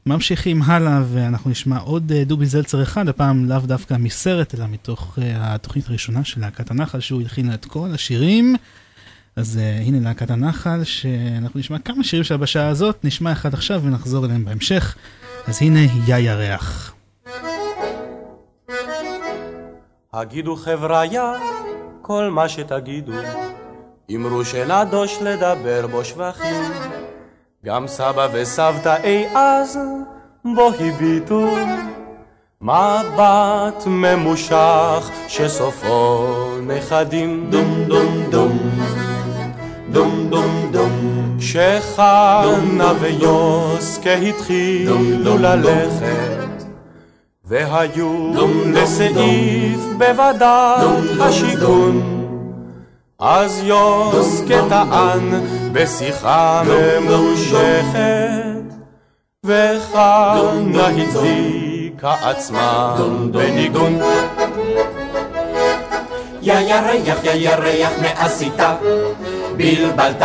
ממשיכים הלאה ואנחנו נשמע עוד אה, דובי זלצר אחד, הפעם לאו דווקא מסרט אלא מתוך uh, התוכנית הראשונה של להקת הנחל שהוא הלחין את כל השירים. אז uh, הנה להקת הנחל שאנחנו נשמע כמה שירים שלה בשעה הזאת, נשמע אחד עכשיו ונחזור אליהם בהמשך. אז הנה יא ירח. הגידו חבריה כל מה שתגידו, אמרו שנדוש לדבר בו שבחים. גם סבא וסבתא אי אז בו הביטו. מבט ממושך שסופו נכדים? דום דום דום. דום דום דום. כשחנה ויוסקה התחילו ללכת והיו לסעיף בוודאי השיכון אז יוסקה טען בשיחה ממושכת, וחנה הצדיקה עצמה בניגון. יא ירח, יא ירח, מה עשית? בלבלת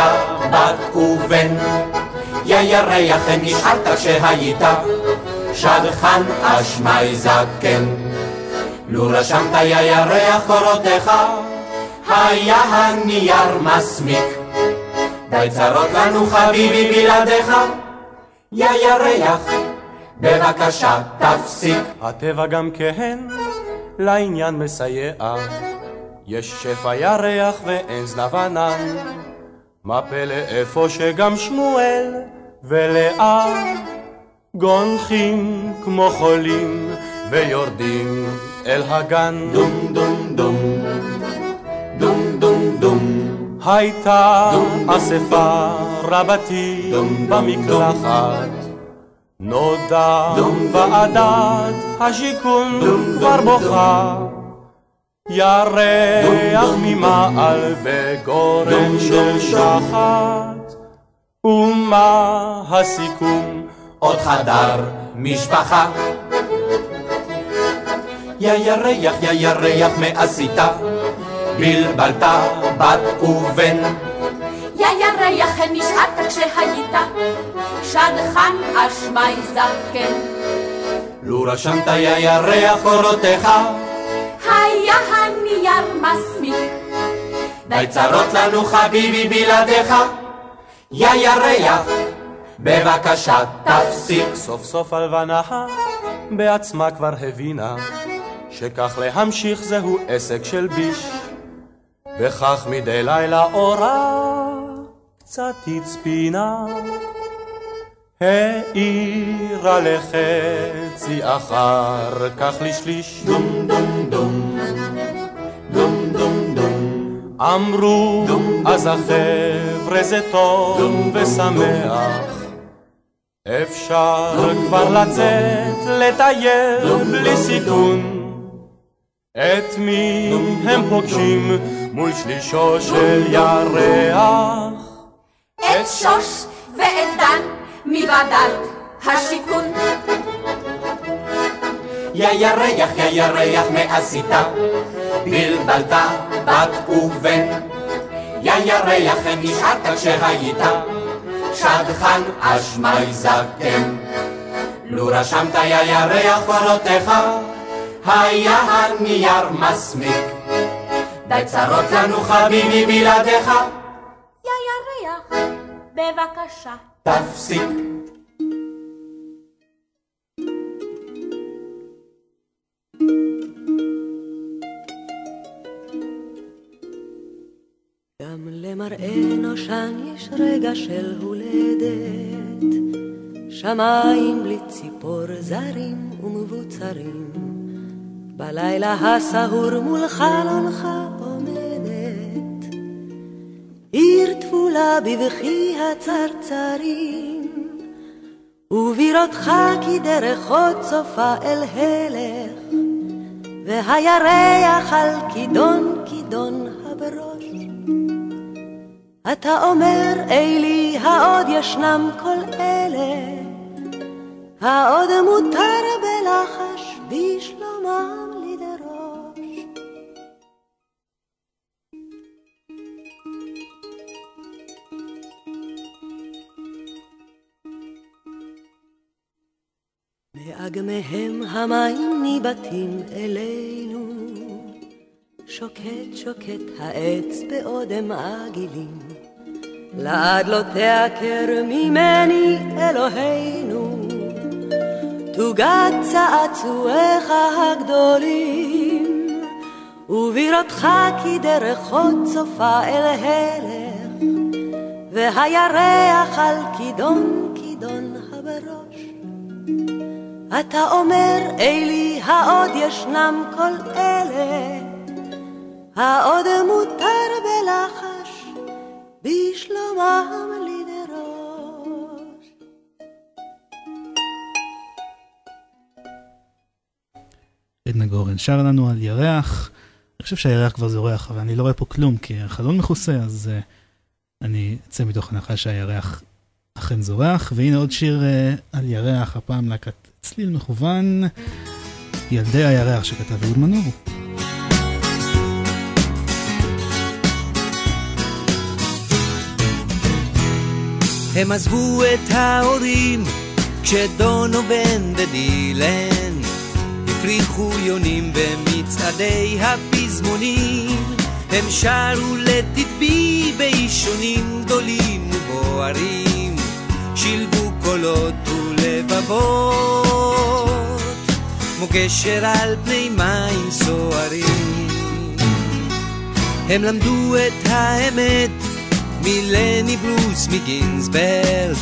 בת ובן. יא ירח, נשארת כשהיית שדכן אשמי זקן. לו רשמת יא ירח קורותיך היה הנייר מסמיק. די צרות לנו חביבי בלעדיך, יא ירח, בבקשה תפסיק. הטבע גם כן לעניין מסייע, יש שפע ירח ואין זנב ענן. מה פלא איפה שגם שמואל ולאה גונחים כמו חולים ויורדים אל הגן. דום דום דום. דום דום דום. הייתה אספה רבתי במקלחת. נודע ועדת השיכון כבר בוכה. ירח ממעל וגורן של שחת. ומה הסיכום עוד חדר משפחה יא ירח, יא ירח, מה עשית? בלבלת בת ובן. יא ירח, נשארת כשהיית שדכן אשמי זקן. לו רשמת יא ירח קורותיך, היה הנייר מסמיק. די צרות לנו חביבי בלעדיך, יא ירח, בבקשה תפסיק. סוף סוף הלבנה בעצמה כבר הבינה שכך להמשיך זהו עסק של ביש. וכך מדי לילה אורה קצת הצפינה. העירה לחצי אחר כך לשליש. דום דום דום. דום דום דום. אמרו אז החבר'ה זה טוב ושמח אפשר כבר לצאת לטייל בלי סיכון את מי הם פוגשים מול שלישו של ירח? את שוש ואת דן מוועדת השיכון. יא ירח, יא ירח, מה עשית? בלבלת בת ובן. יא ירח, נשארת כשהיית שדכן אשמי זקן. לו רשמת יא ירח קורותיך היה הנייר מסמיק. די צרות לנו חביבי בלעדיך, יא ירח, בבקשה. תפסיק. גם למראה נושן יש רגע של הולדת, שמיים בלי ציפור זרים ומבוצרים. בלילה הסהור מול חלונך עומדת, עיר תפולה בבכי הצרצרים, ובראותך כי דרך עוד צופה אל הלך, והירח על כידון כידון. אתה אומר, אלי, העוד ישנם כל אלה העוד מותר בלחש בשלומם לדרוש. מאגמיהם המים ניבטים אלינו, שוקט שוקט העץ באודם עגילים. לעד לא תעקר ממני אלוהינו, תוגת צעצועיך הגדולים, ובירתך כי דרכות צופה אל הלך, והירח על כידון כידון הבראש. אתה אומר, אלי, העוד ישנם כל אלה, העוד מותר בלחש, בשלומם לדרוש. עדנה גורן שר לנו על ירח. אני חושב שהירח כבר זורח, אבל אני לא רואה פה כלום, כי החלון מכוסה, אז uh, אני אצא מתוך הנחה שהירח אכן זורח. והנה עוד שיר uh, על ירח, הפעם להקת צליל מכוון, ילדי הירח שכתב אהוד מנור. הם עזבו את ההורים כשדונובן ודילן. הפריחו יונים במצעדי הפזמונים. הם שרו לתדבי באישונים גדולים ובוערים. שילבו קולות ולבבות כמו גשר על פני מים סוערים. הם למדו את האמת מלני ברוס מגינסברג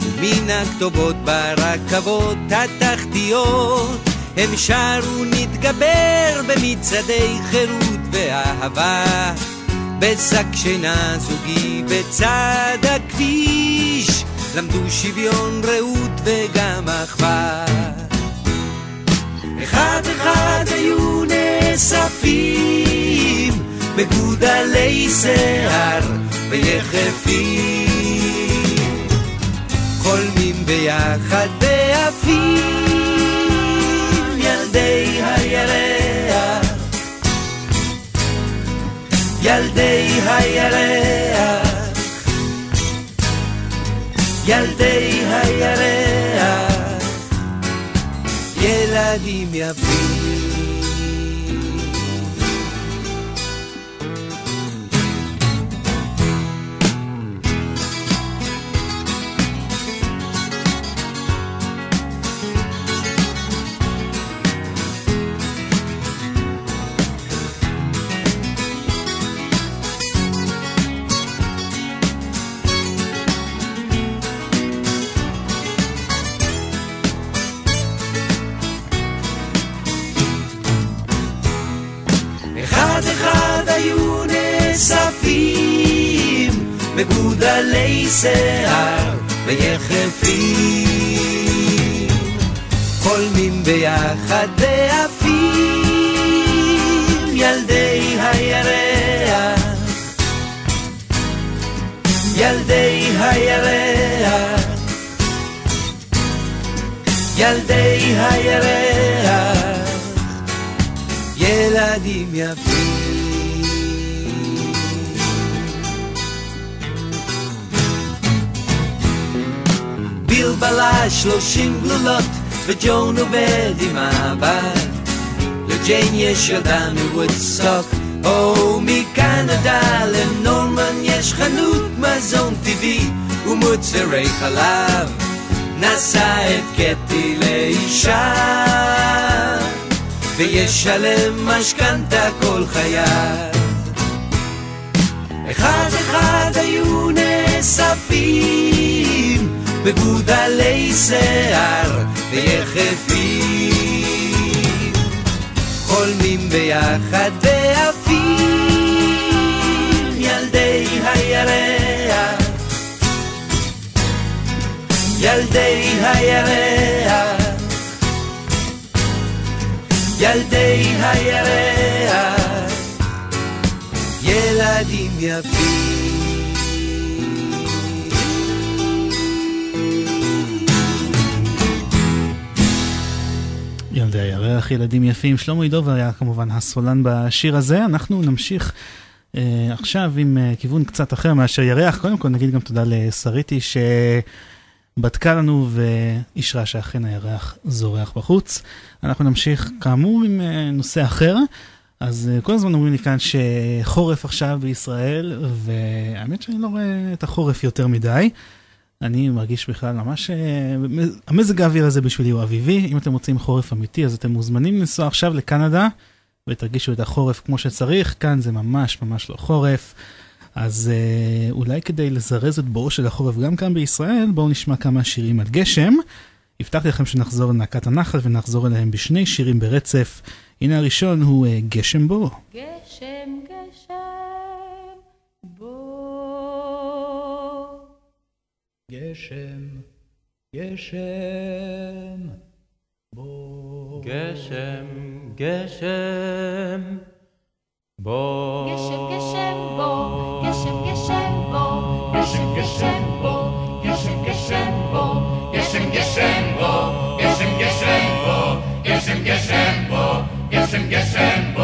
ומן הכתובות ברכבות התחתיות. הם שרו נתגבר במצעדי חירות ואהבה בשק שינה זוגי בצד הכביש. למדו שוויון רעות וגם אחווה. אחד אחד היו נאספים מגודלי שיער ויחפים חולמים ביחד ועפים ילדי הירח ילדי הירח ילדי הירח ילדים יפים מגודלי שיער ויחפים חולמים ביחד ועפים ילדי הירח. ילדי הירח. ילדי הירח. ילדים יפים. בלבלה שלושים גלולות וג'ון עובד עם הבת לג'יין יש ילדה מוודסטוק או מקנדה לנורמן יש חנות מזון טבעי ומוצרי חלב נשא את קטי לאישה וישלם משכנתה כל חייו. אחד אחד היו נאספים בגודלי שיער ויחפים חולמים ביחד ועפים ילדי הירח. ילדי הירח. ילדי הירח, ילדים יפים. ילדי הירח, ילדים יפים. שלמה עידוב היה כמובן הסולן בשיר הזה. אנחנו נמשיך uh, עכשיו עם uh, כיוון קצת אחר מאשר ירח. קודם כל נגיד גם תודה לשריטי שבדקה לנו ואישרה שאכן הירח זורח בחוץ. אנחנו נמשיך כאמור עם uh, נושא אחר. אז uh, כל הזמן אומרים לי כאן שחורף עכשיו בישראל, והאמת שאני לא רואה את החורף יותר מדי. אני מרגיש בכלל ממש... אה, המזג האוויר הזה בשבילי הוא אביבי. אם אתם רוצים חורף אמיתי, אז אתם מוזמנים לנסוע עכשיו לקנדה ותרגישו את החורף כמו שצריך. כאן זה ממש ממש לא חורף. אז אה, אולי כדי לזרז את בואו של החורף גם כאן בישראל, בואו נשמע כמה שירים על גשם. הבטחתי לכם שנחזור לנקת הנחל ונחזור אליהם בשני שירים ברצף. הנה הראשון הוא אה, גשם בו. גשם, גשם, גשם, בוא. גשם, גשם, בוא. גשם, גשם, בוא. גשם, גשם, בוא. גשם, גשם, בוא. גשם, גשם, בוא. גשם גשם בוא, גשם גשם בוא, גשם גשם בוא, גשם גשם בוא.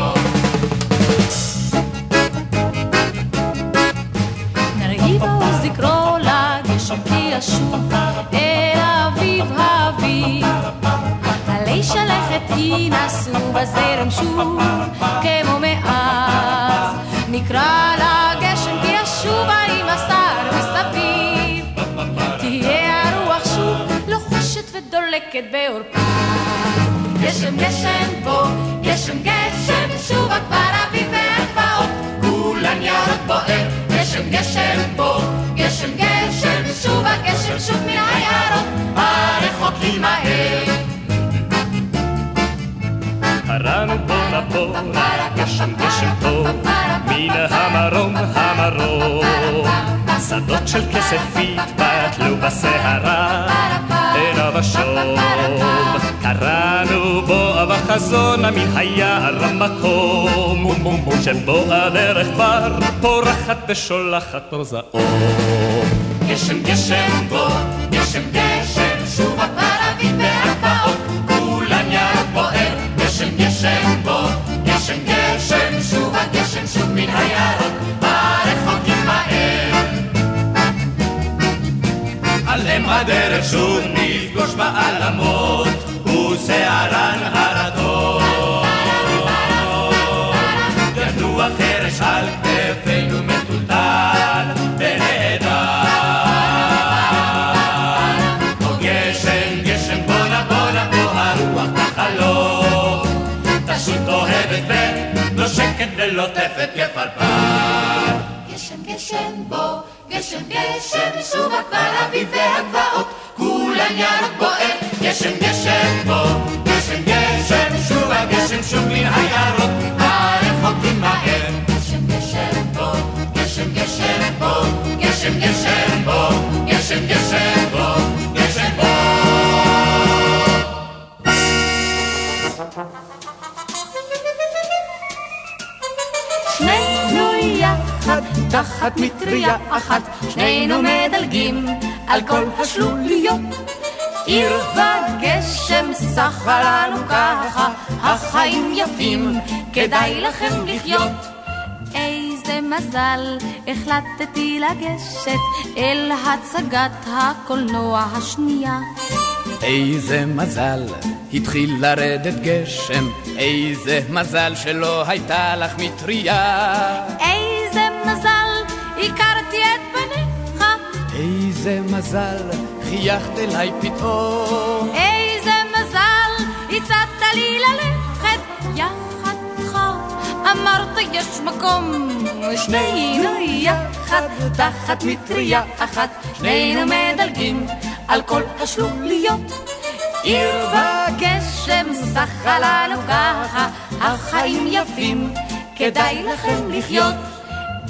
ישוב אל אביב האביב. עלי שלכת ינסו בזרם שוב כמו מאז. נקרא לגשם כי ישובה עם השר מסביב. תהיה הרוח שוב לוחשת ודולקת בעורפה. גשם גשם בוא, גשם גשם שובה כבר אביב והגבעות. כולן ירוק בוער, גשם גשם בוא, גשם גשם שובה גשם שוב מן היערות הרחוקים מהר. הרענו בונה בונה, גשם גשם טוב, מן המרום המרום. שדות של כסף התפתלו בסערה, עיניו השוב. קראנו בו בחזונה מן היער המקום, שבו הדרך כבר פורחת ושולחת אור זעום. גשם גשם בוא, גשם גשם שובה כבר אביב והגבעות, כולן ירוק בוער, גשם גשם בוא, גשם גשם שובה גשם שוב מן היערות, הרחוקים על אם הדרך שוב נפגוש בעלמות, ושערן הרטון. ינוע חרש על כתפינו מטולטל ונהדר. או גשם, גשם בונה בונה בוא הרוח תחלוף. תשוט אוהבת ונושקת ולוטפת כפרפר. גשם גשם גשם גשם שובה כבר אביב והגבעות כולן ירוק בוער, גשם גשם בוא, גשם גשם שובה גשם שוב מן היערות הרחוקים מהר. גשם גשם בוא, גשם גשם בוא, גשם גשם בוא, גשם גשם בוא, יחד תחת מטריה אחת שנינו מדלגים על כל השלוליות. עיר בגשם סחה לנו ככה החיים יפים כדאי לכם לחיות. איזה מזל החלטתי לגשת אל הצגת הקולנוע השנייה. איזה מזל, התחיל לרדת גשם, איזה מזל שלא הייתה לך מטריה. איזה הכרתי את פניך איזה מזל, חייכת אליי פתאום. איזה מזל הצעת לי ללכת יחד איתך אמרת יש מקום שנינו יחד תחת מטריה אחת. שנינו מדלגים על כל השלוליות עיר בגשם סחה לנו ככה החיים יפים כדאי לכם לחיות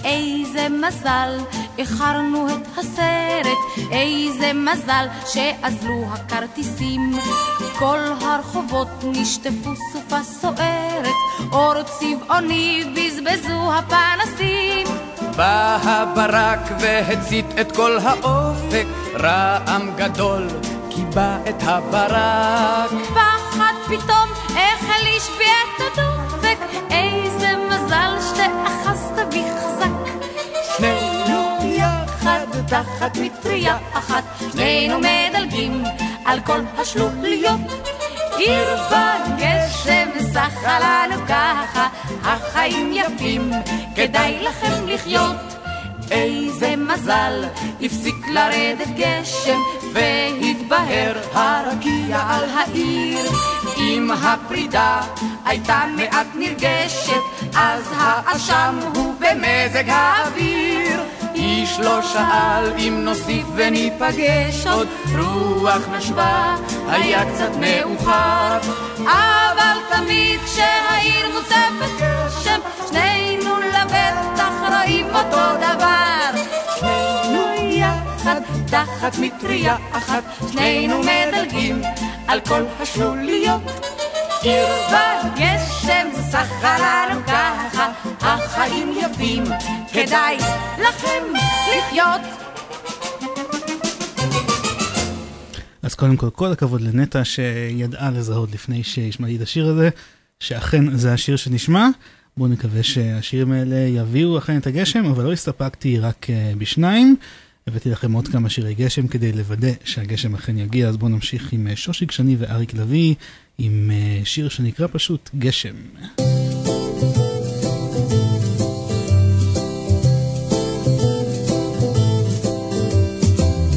איזה מזל, איחרנו את הסרט, איזה מזל שאזלו הכרטיסים. כל הרחובות נשטפו סופה סוערת, אור צבעוני בזבזו הפנסים. בא הברק והצית את כל האופק, רעם גדול כיבה את הברק. פחד פתאום, איך החליש בי את הדופק, איזה מזל שתי... תחת מטריה אחת, שנינו מדלגים על כל השלוליות. עיר בגשם שחה לנו ככה, החיים יפים, כדאי לכם לחיות. איזה מזל, הפסיק לרדת גשם, והתבהר הרקיע על העיר. אם הפרידה הייתה מעט נרגשת, אז האשם הוא במזג האוויר. איש לא שאל אם נוסיף וניפגש עוד, רוח נשבה, היה קצת מאוחר. אבל תמיד כשהעיר מוצפת גשם, שנינו לבטח רואים אותו דבר. שנינו יחד, תחת מטריה אחת, שנינו מדלגים על כל השלוליות. עיר בגשם שחה לנו ככה, החיים יפים, כדאי לכם לחיות. אז קודם כל, כל הכבוד לנטע שידעה לזהות לפני שהשמעתי את השיר הזה, שאכן זה השיר שנשמע. בואו נקווה שהשירים האלה יביאו אכן את הגשם, אבל לא הסתפקתי רק אה, בשניים. הבאתי לכם עוד כמה שירי גשם כדי לוודא שהגשם אכן יגיע, אז בואו נמשיך עם אה, שושיק שני ואריק לביא, עם אה, שיר שנקרא פשוט גשם.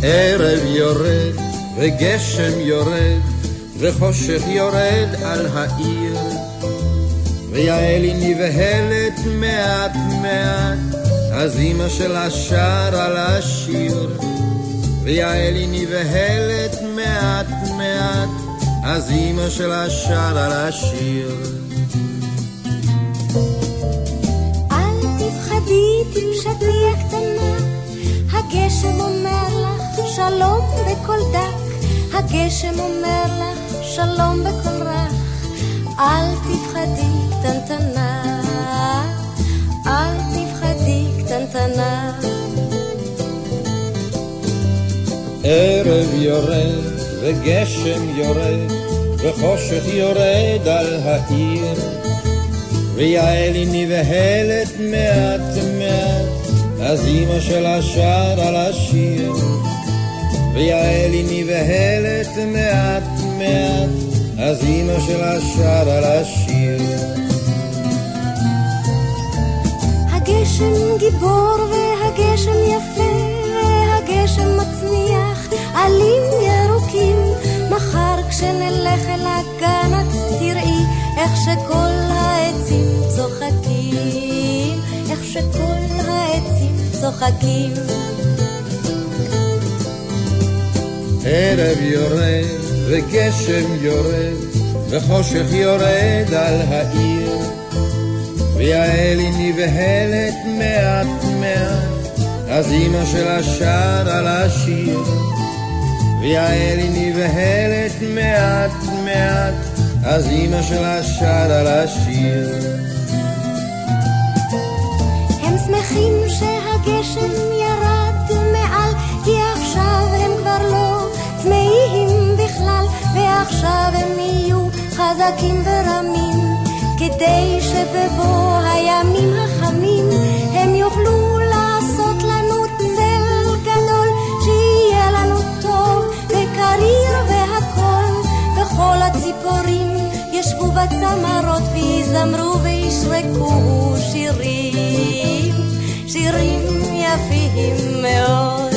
ערב יורד וגשם יורד וחושך יורד על העיר ויעלי נבהלת מעט מעט אז אמא שלה שרה לה שיר ויעלי נבהלת מעט מעט אז אמא שלה שרה לה אל תפחדי, תמשתי הקטנה, הגשם אומר לך שלום בקול דק, הגשם אומר לך שלום בקול רך, אל תפחדי קטנטנה, אל קטנטנה. ערב יורד וגשם יורד וחושך יורד על העיר. ויעלי נבהלת מעט מעט אז אמא שלה שרה לה שיר ויעלי נבהלת מעט מעט אז אמא שלה שרה לה שיר הגשם גיבור והגשם יפה, והגשם מצמיח עלים ירוקים. מחר כשנלך אל הגן את תראי איך שכל העצים צוחקים, איך שכל העצים צוחקים. ערב יורד וגשם יורד וחושך יורד על העיר ויעלי נבהלת מעט מעט אז אמא שלה שרה לה שיר ויעלי נבהלת מעט מעט אז אמא שלה שרה לה שיר הם שמחים שהגשם ירד מעל, כי עכשיו הם כבר לא צמאים בכלל, ועכשיו הם יהיו חזקים ורמים, כדי שבבוא הימים החמים הם יוכלו לעשות לנו צל גדול, שיהיה לנו טוב וקריר והכל, וכל הציפורים ישבו בצמרות ויזמרו וישרקו שירים, שירים יפים מאוד.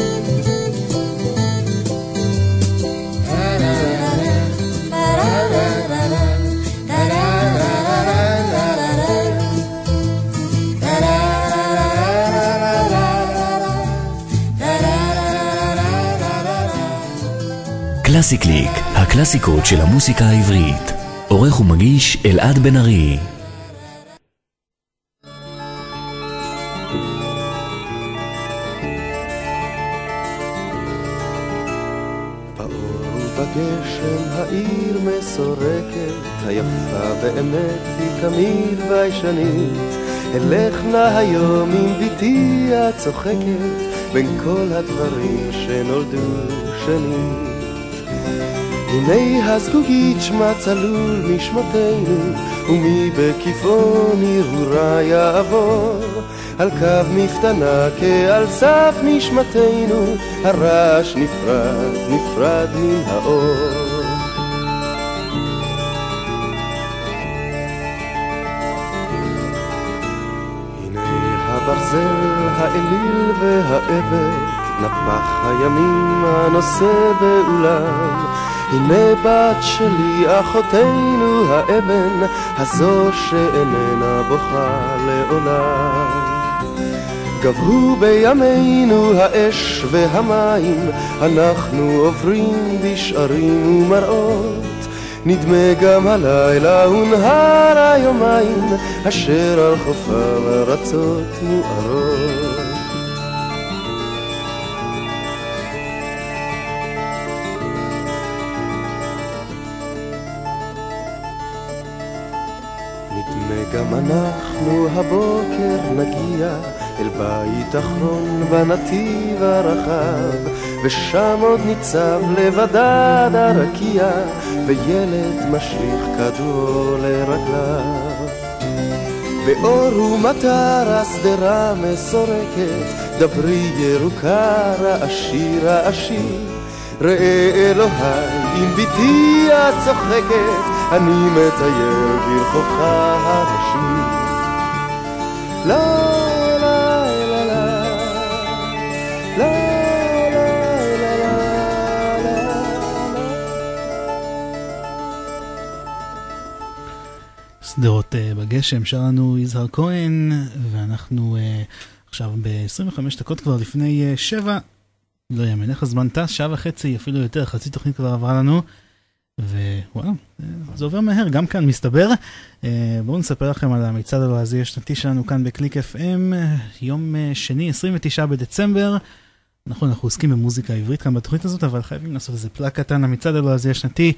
קלאסי קליק, הקלאסיקות של המוסיקה העברית. עורך ומגיש אלעד בן ארי. העיר מסורקת, היפה באמת היא קמיל ביישנית. אלך נא היום עם בתי הצוחקת, בין כל הדברים שנולדו שנית. הנה הזגוגית שמה צלול משמותינו, ומי בכיפון הרהורה יעבור. על קו מפתנה כעל סף נשמתנו, הרעש נפרד, נפרד מן האור. הברזל, האליל והאבן, נפח הימים הנושא באולם. הנה בת שלי, אחותנו האבן, הזו שאיננה בוכה לעולם. גברו בימינו האש והמים, אנחנו עוברים בשערים ומראות. נדמה גם הלילה הונהר היומיים, אשר על חופיו ארצות מוארות. בנתיב הרחב, ושם עוד ניצב לבדד הרקיע, וילד משליך כדור לרגליו. באור ומטר השדרה מסורקת, דברי ירוקה רעשי רעשי. ראה אלוהי, אם בתי את צוחקת, אני מטייל ברחובך הראשי. לא שדרות uh, בגשם, שר לנו יזהר כהן, ואנחנו uh, עכשיו ב-25 דקות כבר לפני uh, שבע, לא יאמן איך הזמן טס, שעה וחצי, אפילו יותר, חצי תוכנית כבר עברה לנו, ווואלה, זה עובר מהר, גם כאן מסתבר. בואו נספר לכם על המצעד הלועזי השנתי שלנו כאן בקליק FM, יום שני, 29 בדצמבר. נכון, אנחנו עוסקים במוזיקה עברית כאן בתוכנית הזאת, אבל חייבים לעשות איזה פלאק קטן למצעד הלועזי השנתי,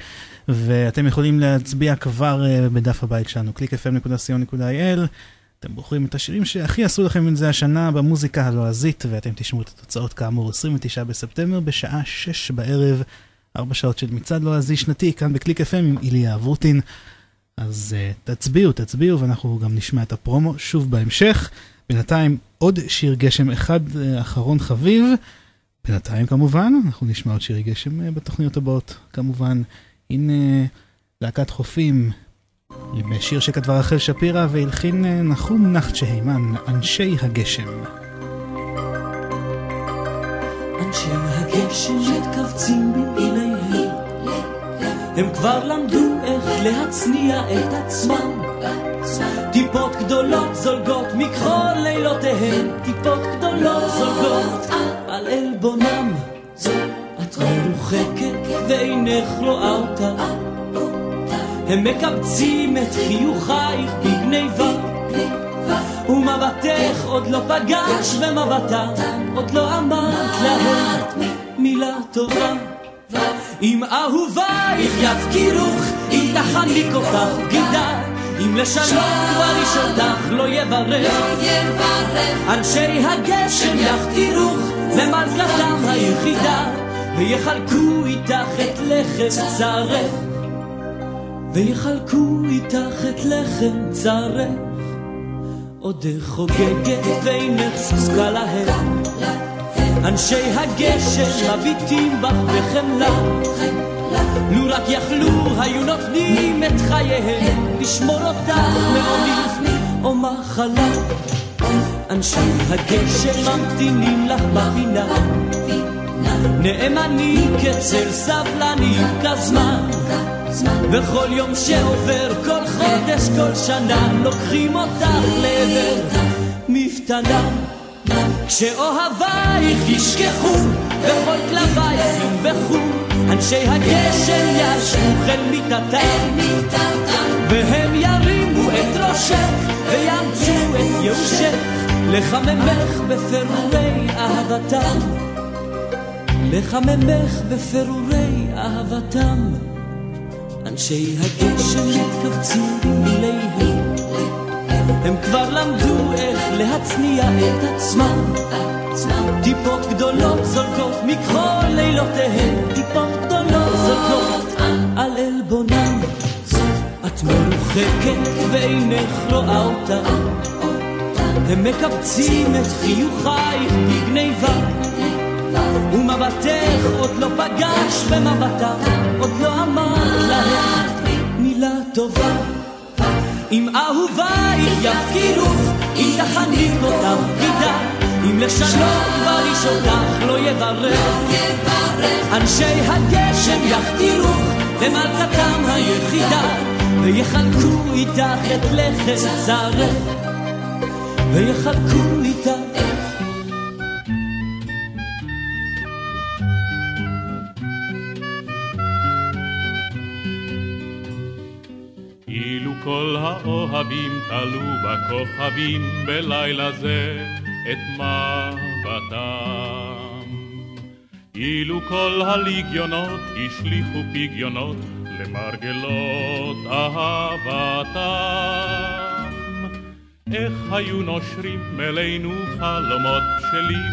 ואתם יכולים להצביע כבר uh, בדף הבית שלנו, www.clickfm.co.il. אתם בוחרים את השירים שהכי עשו לכם את זה השנה במוזיקה הלועזית, ואתם תשמעו את התוצאות כאמור 29 בספטמבר בשעה 6 בערב, 4 שעות של מצעד לועזי שנתי כאן בקליק FM עם איליה אברוטין. אז uh, תצביעו, תצביעו, ואנחנו גם נשמע את הפרומו שוב בהמשך. בינתיים עוד שיר גשם אחד uh, אחרון חביב. בינתיים כמובן, אנחנו נשמע עוד שירי גשם uh, בתוכניות הבאות, כמובן. הנה להקת חופים, עם שיר שכתבה רחל שפירא והלחין uh, נחום נחצ'ה הימן, אנשי הגשם. אנשי הגשם מתכווצים בפעיליהם הם כבר למדו איך להצניע את עצמם. טיפות גדולות זולגות מכחול לילותיהן טיפות גדולות זולגות על עלבונם. את מרוחקת ואינך רואה אותה. הם מקבצים את חיוכייך בגניבה. ומבטך עוד לא פגש ומבטה עוד לא אמרת להם מילה טובה אם אהובייך יפקירוך אם תחניק אותך בגידה אם לשנות כבר איש אותך לא יברך. אנשי הגשם יחתירוך למלכתם היחידה ויחלקו איתך את לחם צרך ויחלקו איתך את לחם צרך עודך חוגגת ואינך זקוקה להם אנשי הגשם מביטים בך בחמלה. לו רק יכלו היו נותנים את חייהם. לשמור אותך מעוני או מחלה. אנשי הגשם ממתינים לך בפינה. נאמנים כצל סבלנים כזמן. וכל יום שעובר, כל חודש, כל שנה, לוקחים אותך לעבר. מפתנה. כשאוהבייך ישכחו, וכל כלבייך ינבחו, אנשי הגשם ישבו אל מיטתם, והם ירימו את ראשך, ויאמצו את ייאושך, לחממך בפירורי אהבתם. לחממך בפירורי אהבתם. אנשי הגשם מתכווצים במיליהם הם כבר למדו איך להצניע את עצמם. טיפות גדולות זולגות מכל לילותיהן, טיפות גדולות זולגות על עלבונם. את מרוחקת ואינך רואה אותה. הם מקבצים את חיוכייך בגניבה. ומבטך עוד לא פגש במבטה, עוד לא אמרת להם מילה טובה. אם אהובייך יפקירוך, אם תחניק אותך גידה, אם לשנות בריש אותך לא יברך, אנשי הגשם יכתירוך במלכתם היחידה, ויחלקו איתך את לחם זרף, ויחלקו איתך כל האוהבים תלו בכוכבים בלילה זה את מבטם. אילו כל הליגיונות השליכו פגיונות למרגלות אהבתם. איך היו נושרים מלאנו חלומות בשלים,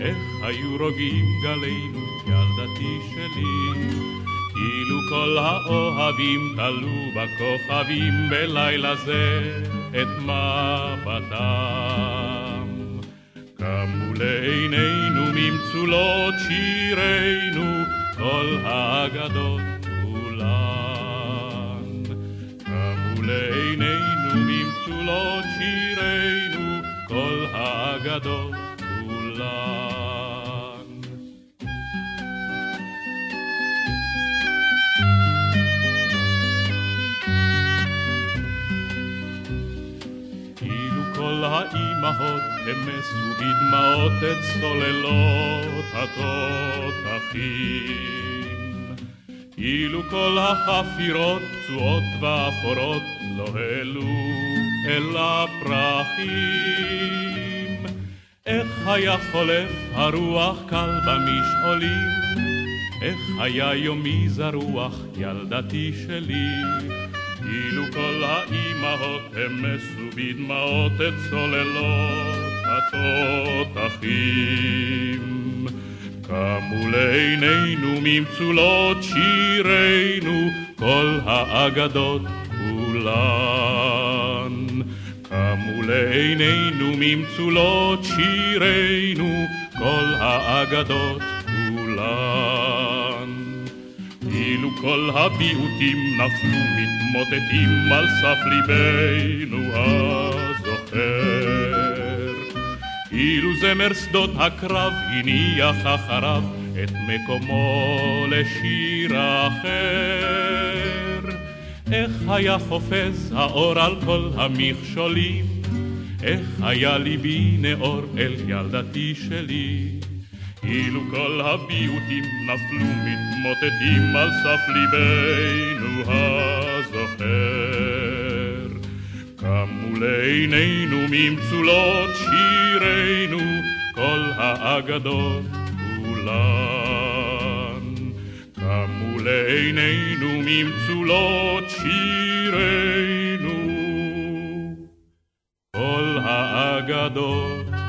איך היו רוגעים גלינו ילדתי שלי. אילו כל האוהבים תלו בכוכבים בלילה זה את מבטם. קמו לעינינו ממצולות שירינו כל האגדות כולן. קמו לעינינו ממצולות שירינו כל האגדות כולן. האימהות המסו בדמעות את סוללות התותחים. אילו כל החפירות פצועות ואפורות לא העלו אל הפרחים. איך היה חולף הרוח קל במשעולים? איך היה יומי זרוח ילדתי שלי? אילו כל האימהות המסו בדמעות את סוללות התותחים. קמו לעינינו ממצולות שירינו כל האגדות כולן. קמו לעינינו ממצולות שירינו כל האגדות כולן. אילו כל הביעותים נפלו מתמוטטים על סף ליבנו הזוכר. אילו זמר שדות הקרב הניח אחריו את מקומו לשיר אחר. איך היה חופז האור על כל המכשולים, איך היה ליבי נאור אל ילדתי שלי. אילו כל הביעותים נפלו מתמוטטים על סף ליבנו הזוכר. קמו לעינינו ממצולות שירינו כל האגדות כולן. קמו לעינינו ממצולות שירינו כל האגדות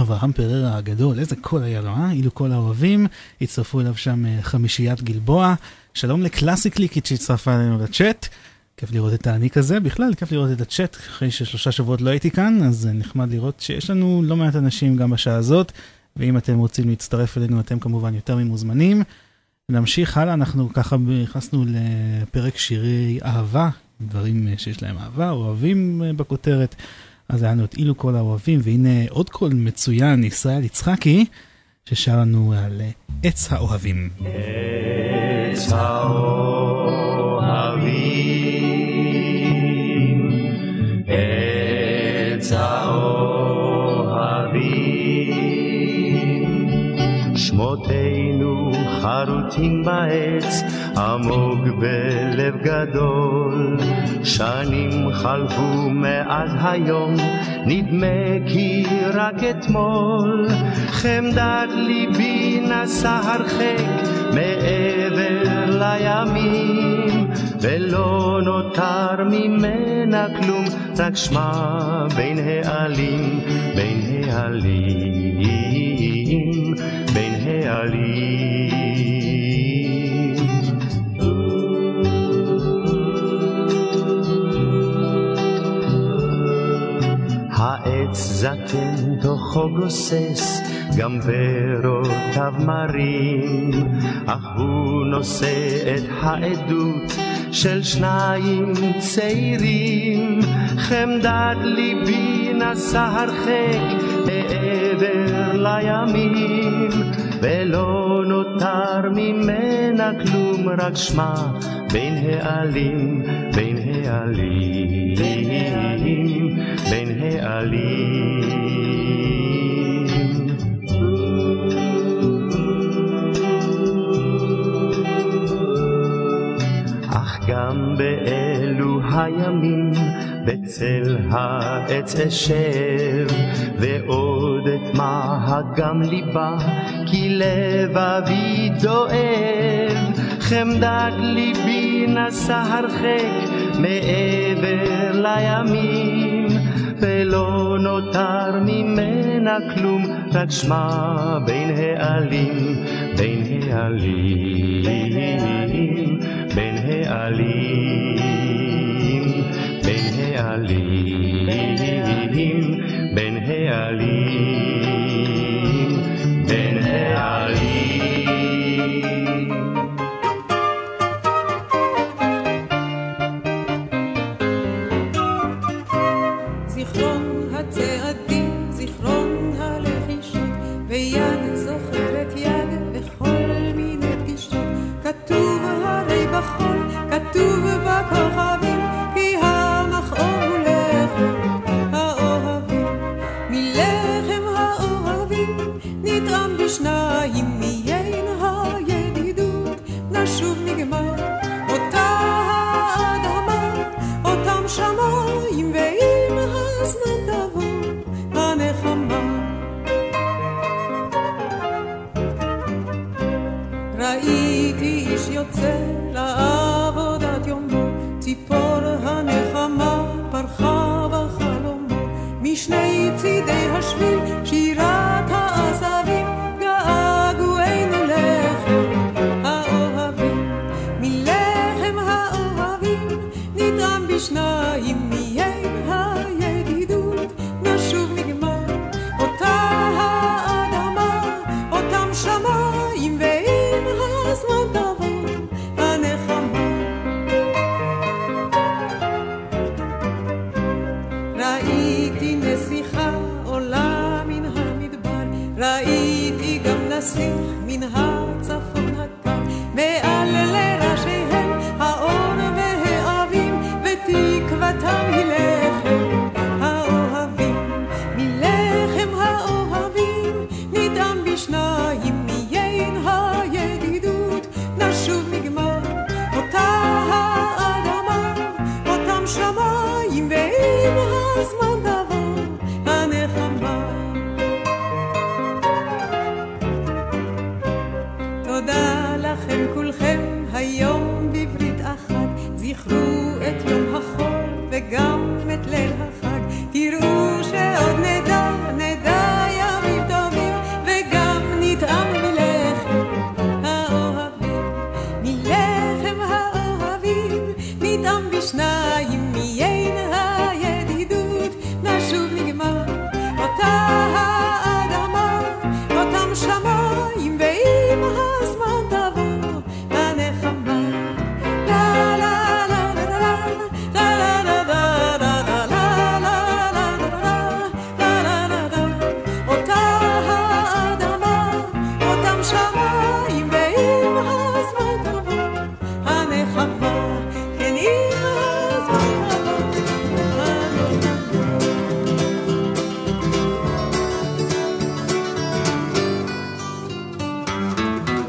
אברהם פררה הגדול, איזה קול היה לו, אה? אילו כל האוהבים, הצטרפו אליו שם אה, חמישיית גלבוע. שלום לקלאסי קליקית שהצטרפה אלינו לצ'אט. כיף לראות את העני כזה, בכלל כיף לראות את הצ'אט, אחרי ששלושה שבועות לא הייתי כאן, אז אה, נחמד לראות שיש לנו לא מעט אנשים גם בשעה הזאת, ואם אתם רוצים להצטרף אלינו, אתם כמובן יותר ממוזמנים. נמשיך הלאה, אנחנו ככה נכנסנו לפרק שירי אהבה, דברים אה, שיש להם אהבה, אוהבים בכותרת. אז היה לנו את אילו כל האוהבים, והנה עוד קול מצוין, ישראל יצחקי, ששר לנו על עץ האוהבים. עץ האוהבים, עץ האוהבים, שמותינו חרוטים בעץ, עמוק בלב גדול. שנים חלפו מאז היום, נדמה כי רק אתמול. חמדת ליבי נסע הרחק מעבר לימים, ולא נותר ממנה כלום, רק שמה בין העלים, בין העלים, בין העלים. רוחו גוסס, גם פירותיו מרים, אך הוא נושא את העדות של שניים צעירים, חמדת ליבי נשא הרחק מעבר לימים, ולא נותר ממנה כלום, רק שמה בין העלים, בין העלים, בין העלים. אך גם באלו הימים בצל העץ אשב, ועוד אטמע גם ליבה, כי לבבי דואב. חמדת ליבי נשא הרחק מעבר לימים, ולא נותר ממנה כלום, רק שמה בין העלים, בין העלים, בין העלים, בין העלים, בין העלים,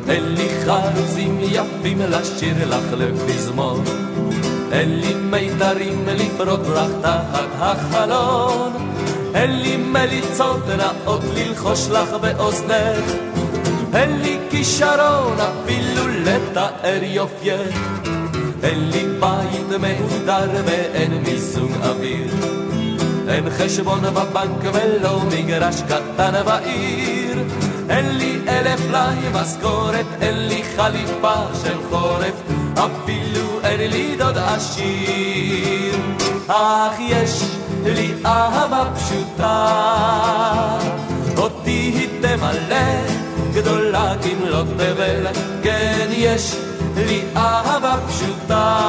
אין לי חרוזים יפים לשיר לך לפזמון, אין לי מיתרים לפרוט לך תחת החלון, אין לי מליצות נאות ללחוש לך באוזנך, אין לי כישרון אפילו לתאר יופייך, אין לי בית מהודר ואין מיזוג אוויר. אין חשבון בבנק ולא מגרש קטן בעיר. אין לי אלף פלאי משכורת, אין לי חליפה של חורף, אפילו אין לי דוד עשיר. אך יש לי אהבה פשוטה, תמלא גדולה כמלות תבל, כן יש לי אהבה פשוטה.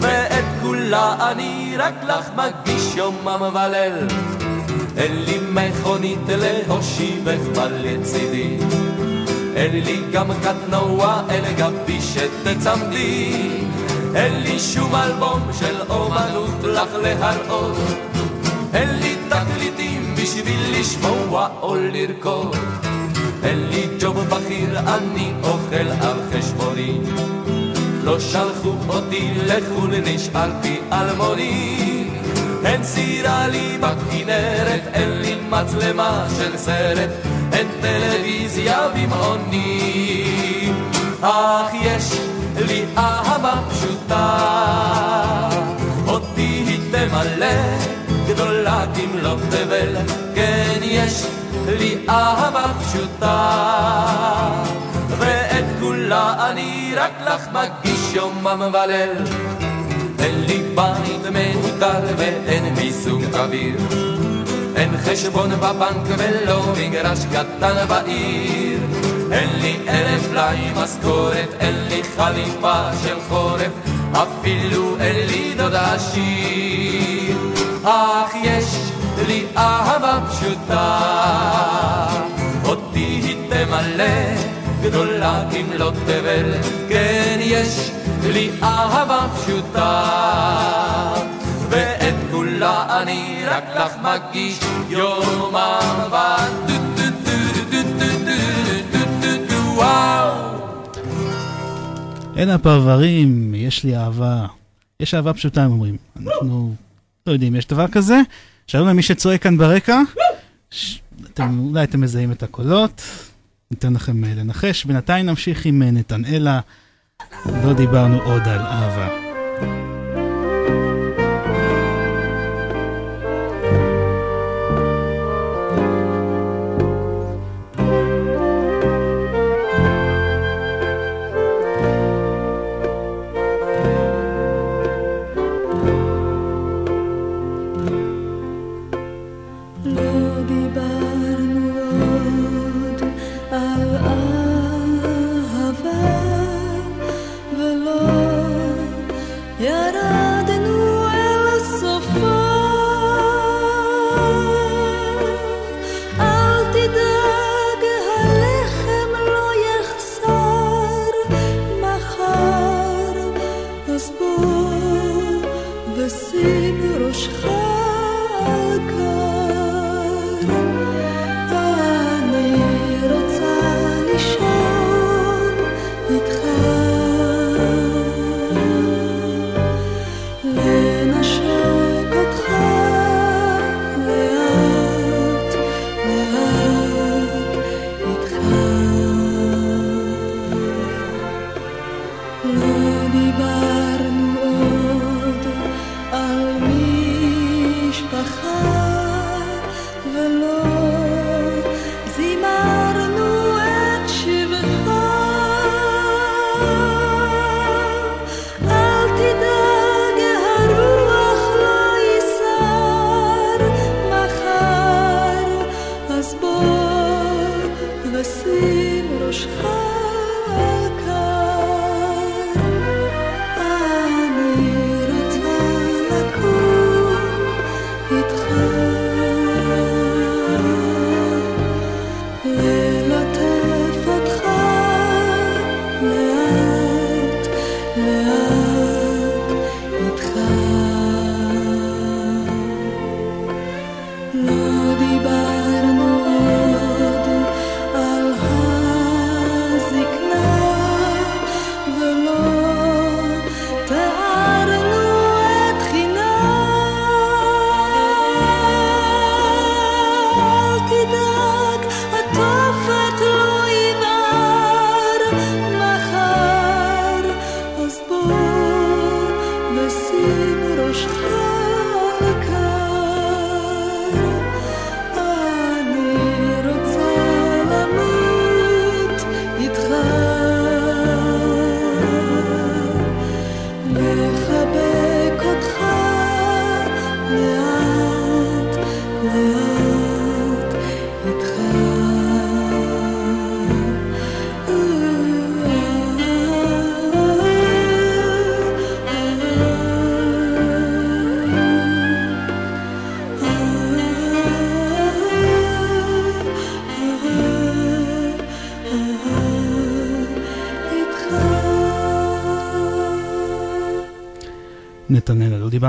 ואת כולה אני רק לך מגיש יומם וליל. אין לי מכונית להושיבך לצידי. אין לי גם קטנוע אל גבי שתצמדי. אין לי שום אלבום של אומנות לך להראות. אין לי תקליטים בשביל לשמוע או לרקוד. אין לי ג'וב בכיר, אני אוכל על חשבוני. לא שלחו אותי לחו"ל, נשארתי אלמוני. אין סירה לי בכנרת, אין לי מצלמה של סרט, אין טלוויזיה במעוני. אך יש לי אהבה פשוטה, אותי היא תמלא, גדולה כמלוא תבל, כן יש לי אהבה פשוטה, ואת כולה אני רק לך מגיש יומם וליל. אין לי בית מהודר ואין מיסוג אוויר. אין חשבון בבנק ולא מגרש קטן בעיר. אין לי אלף פלאי משכורת, אין לי חליפה של חורף, אפילו אין לי דוד עשיר. אך יש לי אהבה פשוטה, אותי היא תמלא, גדולה כמלוא תבל, כן יש לי אהבה פשוטה, ואת כולה אני רק לך מגיש יומם ודו דו דו דו דו דו דו דו דו וואו אלה הפרברים, יש לי אהבה. יש אהבה פשוטה, הם אומרים. אנחנו לא יודעים, יש דבר כזה? שלום למי שצועק כאן ברקע. אולי אתם מזהים את הקולות. ניתן לכם אה, לנחש. בינתיים נמשיך עם אה, נתנאלה. לא דיברנו עוד על אהבה.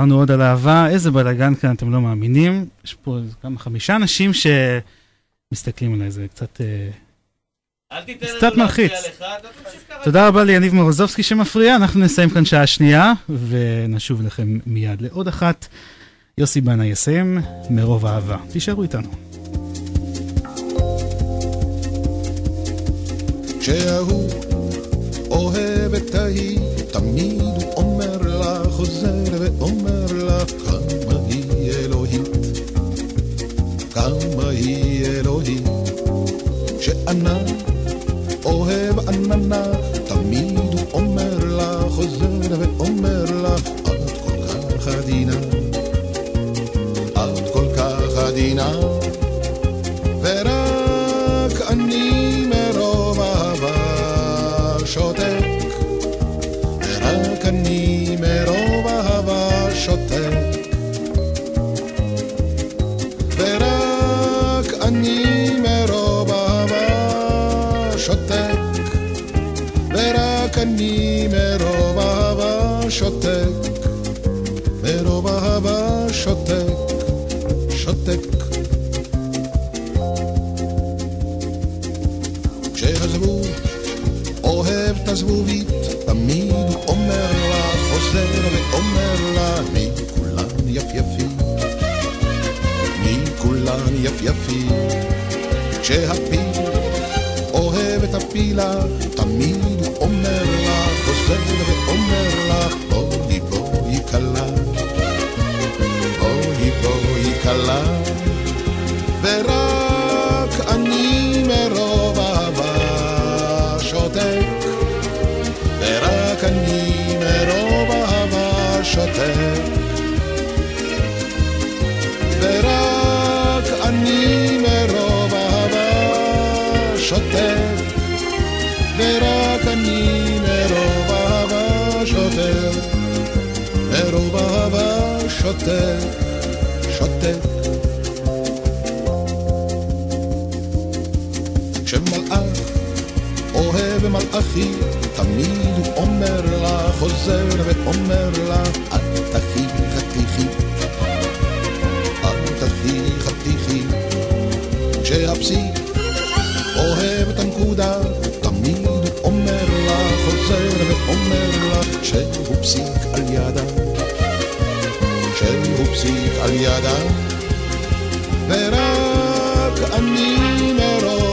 דיברנו עוד על אהבה, איזה בלאגן כאן, אתם לא מאמינים. יש פה כמה חמישה אנשים שמסתכלים עליי, זה קצת... אה, אל תיתן לנו קצת מלחיץ. להפריע לך, אתה תמשיך ככה. תודה רבה ליניב מורוזובסקי שמפריע, אנחנו נסיים כאן שעה שנייה, ונשוב אליכם מיד לעוד אחת. יוסי בנה יסיים מרוב אהבה. תישארו איתנו. כשההוא אוהב את ההיא, תמיד הוא אומר לה, חוזר כמה היא אלוהית. כשענן אוהב עננה, תמיד הוא אומר לה, חוזר ואומר לה, את כל כך עדינה, את כל כך עדינה. הפילה, תמיד הוא אומר לה, חוזר ואומר לה, בואי בואי כלה, בואי בואי כלה. ורק אני מרוב אהבה שותק, ורק אני מרוב אהבה שותק, ורק אני מרוב אהבה שותק, שותק, שותק. כשמלאך אוהב מלאכי, תמיד הוא אומר לה, חוזר ואומר לה, אל תחי חתיכי, אל תחי חתיכי. כשהפסיק אוהב את הנקודה, תמיד הוא אומר לה, חוזר ואומר לה, שהוא פסיק על ידה, פסיק על ידה, ורק אני מרוב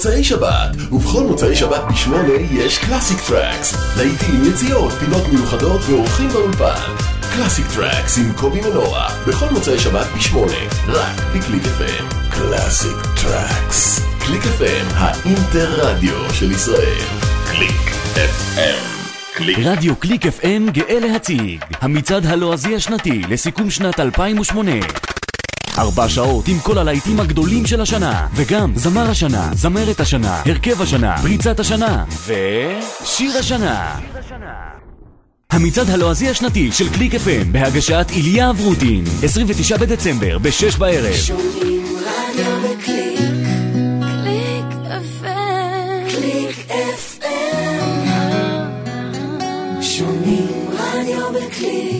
מוצאי שבת, ובכל מוצאי שבת בשמונה יש קלאסיק טראקס. להיטים, יציאות, פינות מיוחדות ואורחים באולפן. קלאסיק טראקס עם קובי מנורה, בכל מוצאי שבת בשמונה, רק בקליק FM. קלאסיק טראקס. קליק FM, האינטרדיו של ישראל. קליק FM. קליק. רדיו קליק FM גאה להציג. המצעד הלועזי השנתי לסיכום שנת 2008. ארבע שעות עם כל הלהיטים הגדולים של השנה, וגם זמר השנה, זמרת השנה, הרכב השנה, פריצת השנה, ושיר השנה. המצעד הלועזי השנתי של קליק FM בהגשת איליה אברוטין, 29 בדצמבר, ב-6 בערב. שומעים רדיו בקליק, קליק FM, שומעים רדיו בקליק.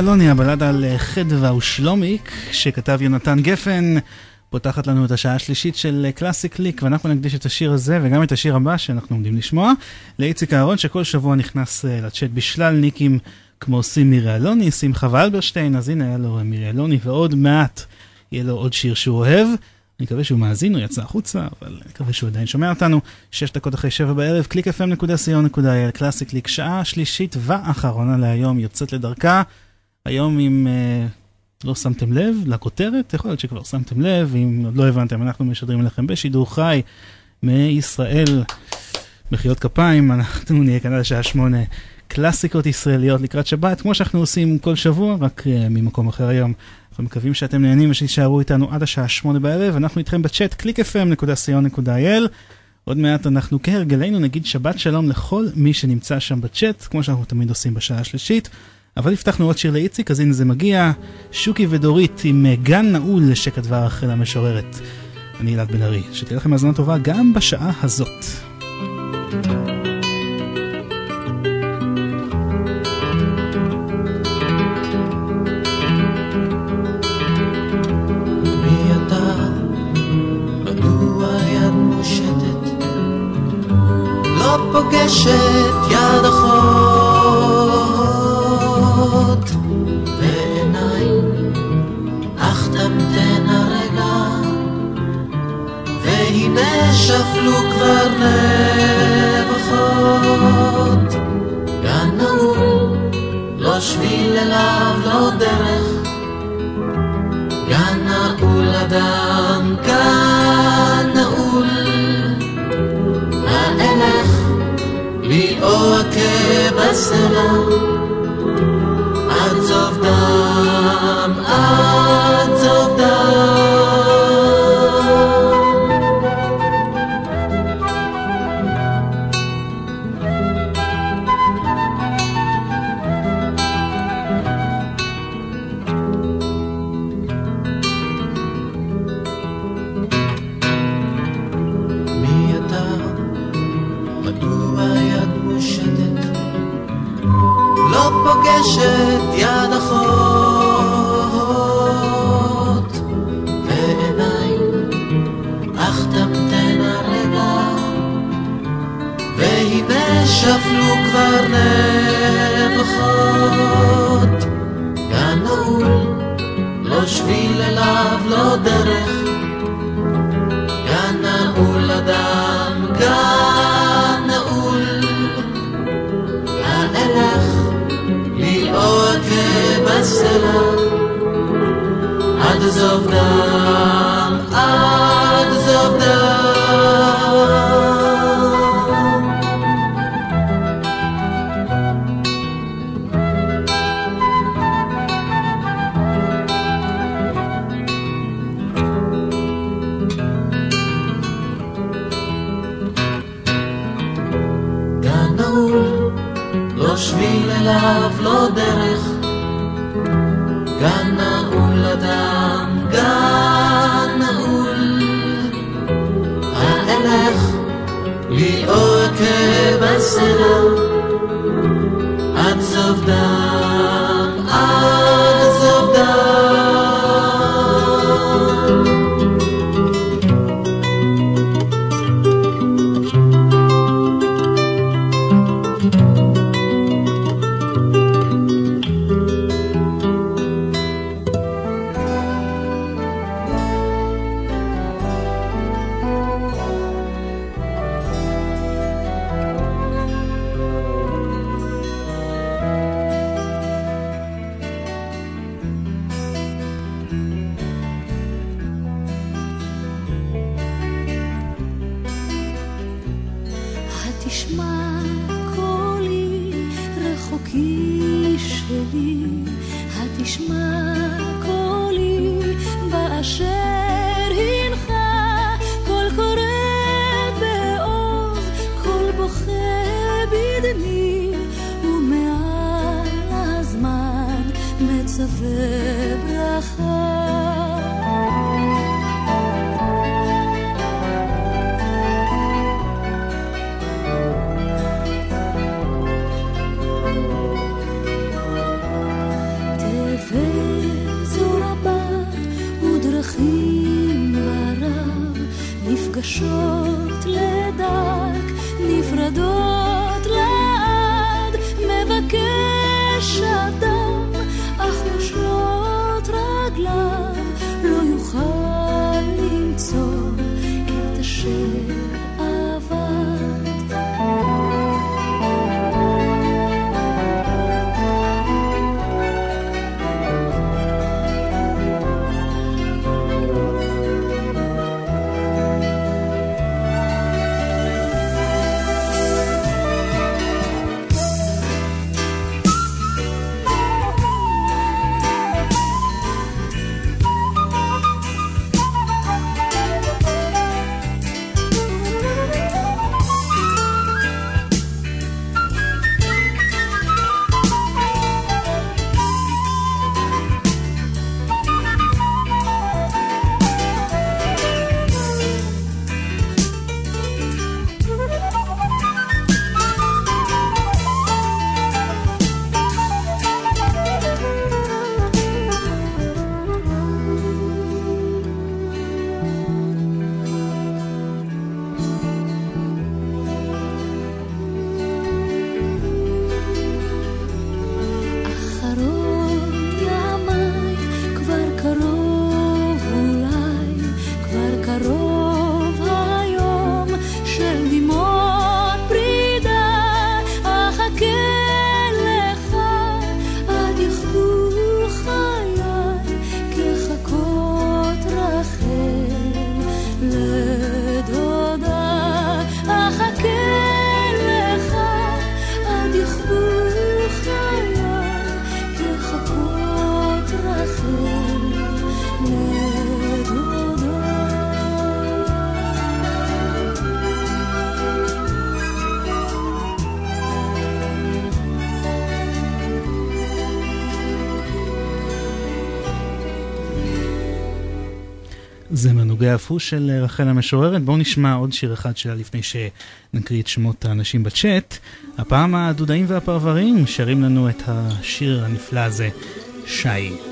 אלוני, הבלד על אה, חדווה ושלומיק, שכתב יונתן גפן, פותחת לנו את השעה השלישית של קלאסיק ליק, ואנחנו נקדיש את השיר הזה וגם את השיר הבא שאנחנו עומדים לשמוע, לאיציק אהרון שכל שבוע נכנס אה, לצ'אט בשלל ניקים כמו סים מירי אלוני, שמחה ואלברשטיין, אז הנה היה לו מירי אלוני, ועוד מעט יהיה לו עוד שיר שהוא אוהב. אני מקווה שהוא מאזין, הוא יצא החוצה, אבל אני מקווה שהוא עדיין שומע אותנו. שש דקות אחרי שבע בערב, www.clickfm.co.il, קלאסיק ליק, שעה שלישית ואחרונה להיום יוצאת לדרכה. היום אם אה, לא שמתם לב לכותרת, יכול להיות שכבר שמתם לב, אם עוד לא הבנתם, אנחנו משדרים לכם בשידור חי מישראל. מחיאות כפיים, אנחנו נהיה כאן עד השעה שמונה. קלאסיקות ישראליות לקראת שבת, כמו שאנחנו עושים כל שבוע, רק uh, ממקום אחר היום. אנחנו מקווים שאתם נהנים ושתישארו איתנו עד השעה שמונה בערב, אנחנו איתכם בצ'אט www.clickfm.co.il. עוד מעט אנחנו כהרגלנו נגיד שבת שלום לכל מי שנמצא שם בצ'אט, כמו שאנחנו תמיד עושים בשעה השלישית. אבל הבטחנו עוד שיר לאיציק, אז הנה זה מגיע, שוקי ודורית עם אה, גן נעול שכתבה רחל המשוררת. אני אלעד בן ארי, שתהיה לכם האזנה טובה גם בשעה הזאת. אתה? מדוע יד מושטת? אחות ועיניים, אך תמתנה רגע, והנה שפלו כבר נבחות. גן נעול, לא שביל אליו, לא דרך, גן נעול אדם, גן נעול. האלך לי או הכה בסלע, עד סוף דם, עד סוף דם. מי אתה? מדוע יד מושטת? לא פוגשת כבר נבחות. גן נעול, לא שביל אליו, לא דרך, גן נעול אדם, גן נעול. האלך לי עוד כבסלע, עד זוב דם, עד זוב דם. אליו, לא דרך. גן נעול אדם, גן נעול. האלך לי אור כבסלע, עד סוף דם, הפוש של רחל המשוררת. בואו נשמע עוד שיר אחד שלה לפני שנקריא את שמות האנשים בצ'אט. הפעם הדודאים והפרברים שרים לנו את השיר הנפלא הזה, שי.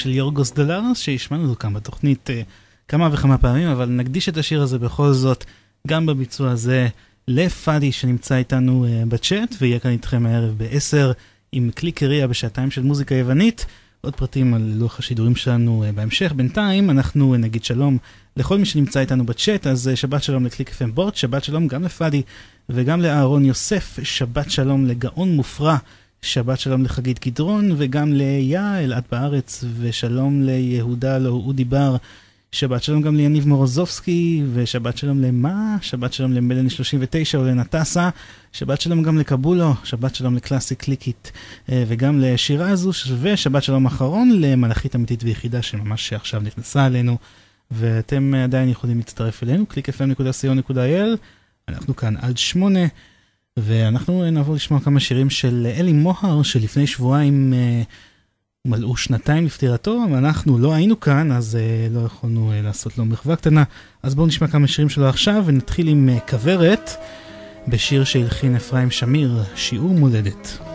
של יורגוס דולרס, שהשמענו אותו כאן בתוכנית אה, כמה וכמה פעמים, אבל נקדיש את השיר הזה בכל זאת, גם בביצוע הזה, לפאדי שנמצא איתנו אה, בצ'אט, ויהיה כאן איתכם הערב ב-10 עם קליקריה בשעתיים של מוזיקה יוונית. עוד פרטים על לוח השידורים שלנו אה, בהמשך. בינתיים אנחנו נגיד שלום לכל מי שנמצא איתנו בצ'אט, אז שבת שלום לקליק FM בורד, שבת שלום גם לפאדי וגם לאהרון יוסף, שבת שלום לגאון מופרע. שבת שלום לחגית קדרון וגם ליעל את בארץ ושלום ליהודה לא אודי בר. שבת שלום גם ליניב מורוזובסקי ושבת שלום למה? שבת שלום למלני 39 או לנטסה. שבת שלום גם לקבולו, שבת שלום לקלאסי קליקית אה, וגם לשירה הזו ושבת שלום אחרון למלאכית אמיתית ויחידה שממש עכשיו נכנסה אלינו ואתם עדיין יכולים להצטרף אלינו www.clickfm.co.il אנחנו כאן עד שמונה ואנחנו נעבור לשמוע כמה שירים של אלי מוהר, שלפני שבועיים אה, מלאו שנתיים לפטירתו, ואנחנו לא היינו כאן, אז אה, לא יכולנו אה, לעשות לו מחווה קטנה. אז בואו נשמע כמה שירים שלו עכשיו, ונתחיל עם אה, כוורת, בשיר שהלחין אפרים שמיר, שיעור מולדת.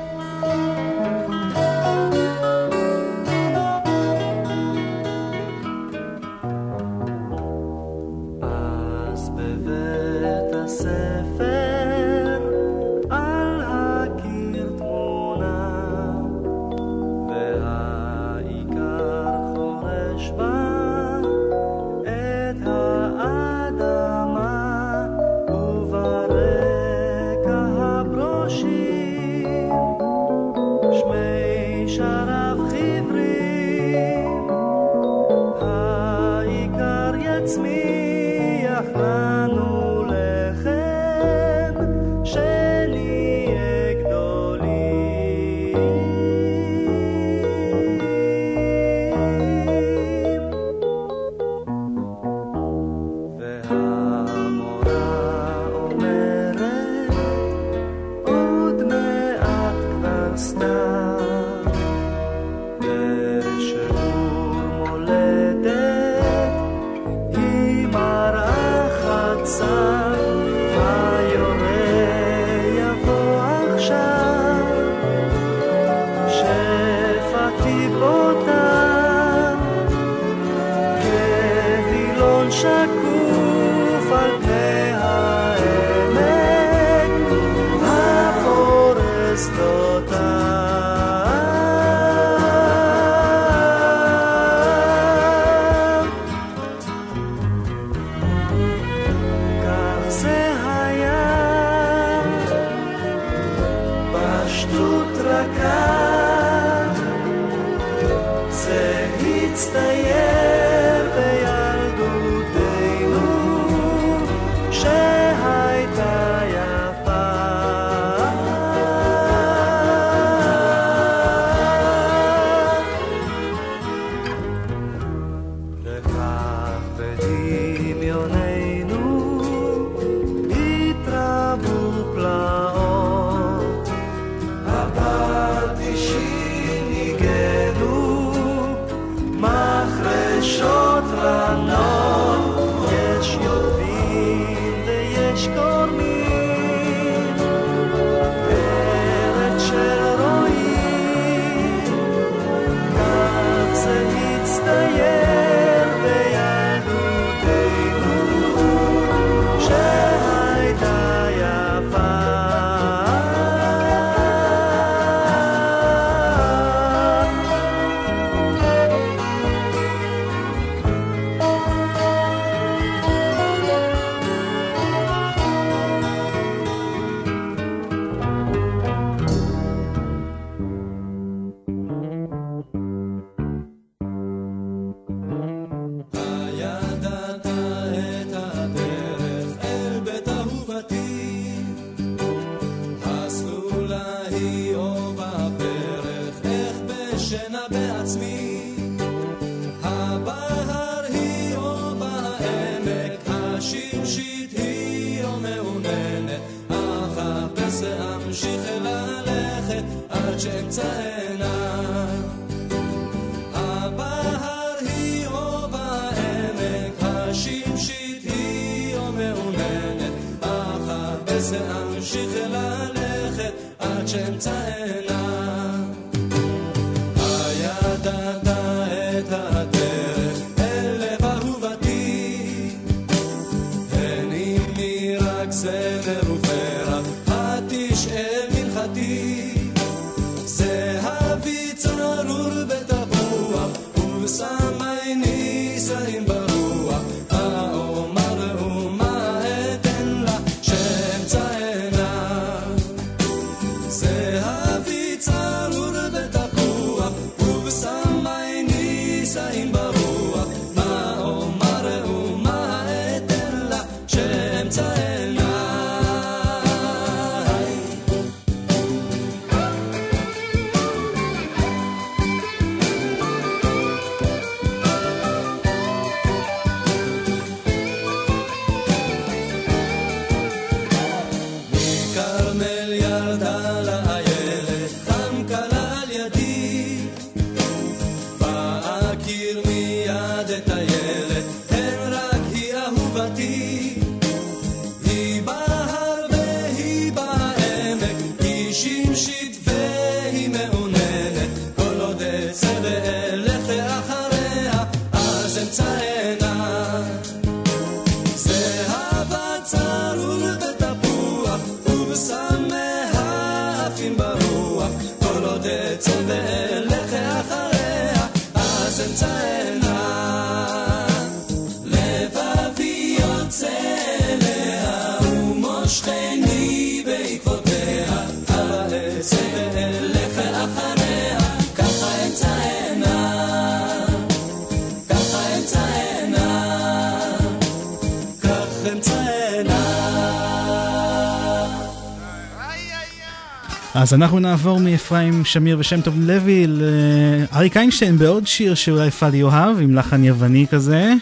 אז אנחנו נעבור מאפרים שמיר ושם טוב לוי לאריק איינשטיין בעוד שיר שאולי פאדי יאהב, עם לחן יווני כזה.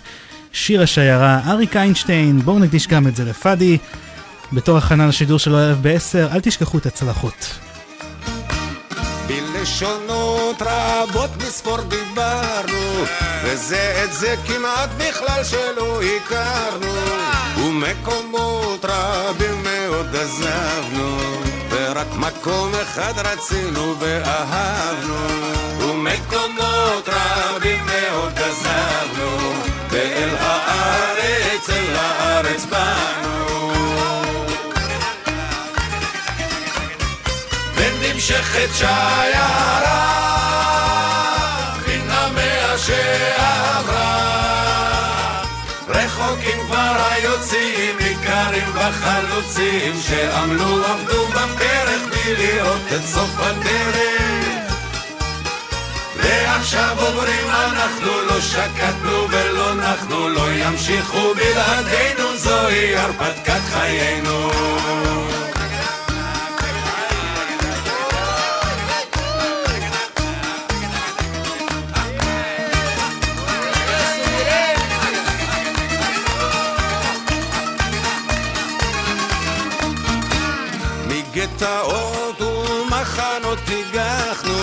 שיר השיירה, אריק איינשטיין, בואו נקדיש גם את זה לפאדי. בתור הכנה לשידור שלו הערב ב-10, אל תשכחו את הצלחות. בלשונות רבות מספור דיברנו, וזה את זה כמעט בכלל שלא הכרנו, ומקומות רבים מאוד עזבנו, ורק מקום אחד רצינו ואהבנו, ומקומות רבים מאוד עזבנו, ואל הארץ, אל הארץ באנו. ונמשכת שיירה מן המאה שעברה רחוקים כבר היוצאים, ניכרים בחלוצים שעמלו עבדו בלי לראות את סוף הדרך. ועכשיו אומרים אנחנו לא שקטנו ולא נחנו לא ימשיכו בלעדינו זוהי הרפתקת חיינו מגטאות ומחנות הגחנו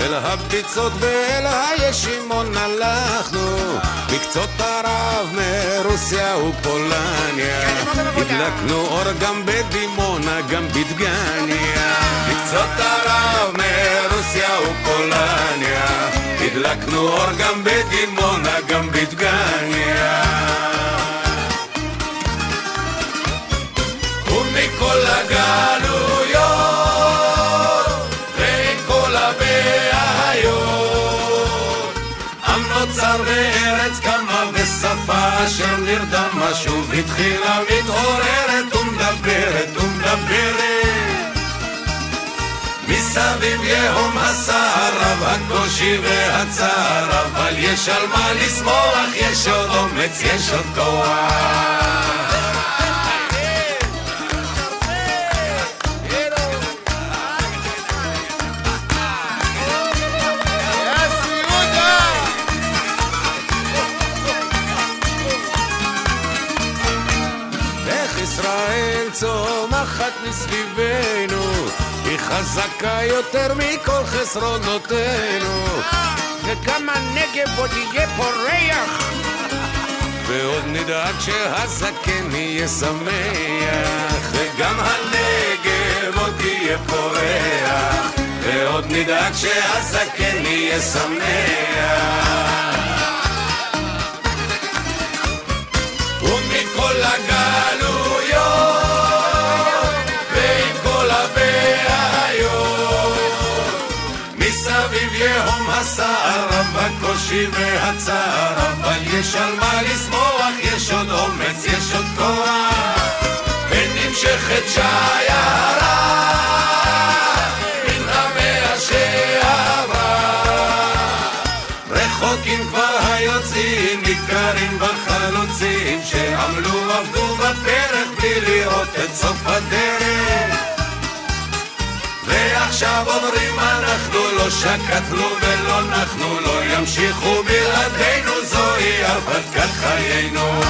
אל הביצות ואל הישימון הלכנו. מקצות ערב מרוסיה ופולניה. הדלקנו אור גם בדימונה גם בדגניה. מקצות ערב מרוסיה ופולניה. הדלקנו אור גם בדימונה גם בדגניה. ומכל הגלויות התחילה מתעוררת ומדברת ומדברת. מסביב יהום הסער רב הקושי והצער אבל יש על מה לשמוח יש עוד אומץ יש עוד כוח צומחת מסביבנו, היא חזקה יותר מכל חסרונותינו. וגם הנגב עוד יהיה פורח, ועוד נדאג שהזקן יהיה שמח, וגם הנגב עוד יהיה פורח, ועוד נדאג שהזקן יהיה שמח. ומכל הגלויות הקושי והצער אבל יש על מה לשמוח יש עוד אומץ יש עוד כוח. ונמשכת שיירה מן המאה שעברה רחוקים כבר היוצאים, ניכרים בחלוצים שעמלו עבדו בפרק בלי לראות את סוף הדרך. ועכשיו אומרים אנחנו לא שקטנו ולא נחנו לא ימשיכו בלעדינו זוהי הרפתקת חיינו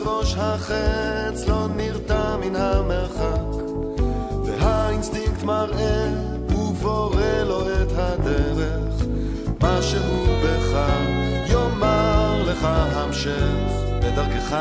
בראש החץ לא נרתע מן המרחק, והאינסטינקט מראה ובורא לו את הדרך. מה שהוא בך יאמר לך המשך בדרכך.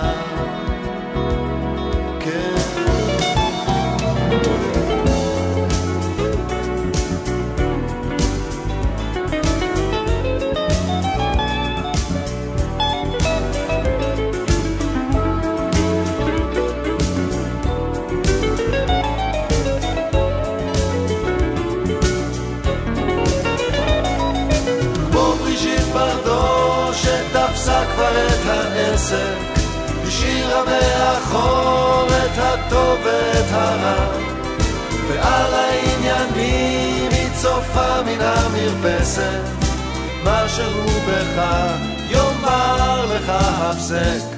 עשה כבר את העסק, השאירה מאחור את הטוב ואת הרע, ועל העניינים היא צופה מן המרפסת, משהו בך יאמר לך הפסק.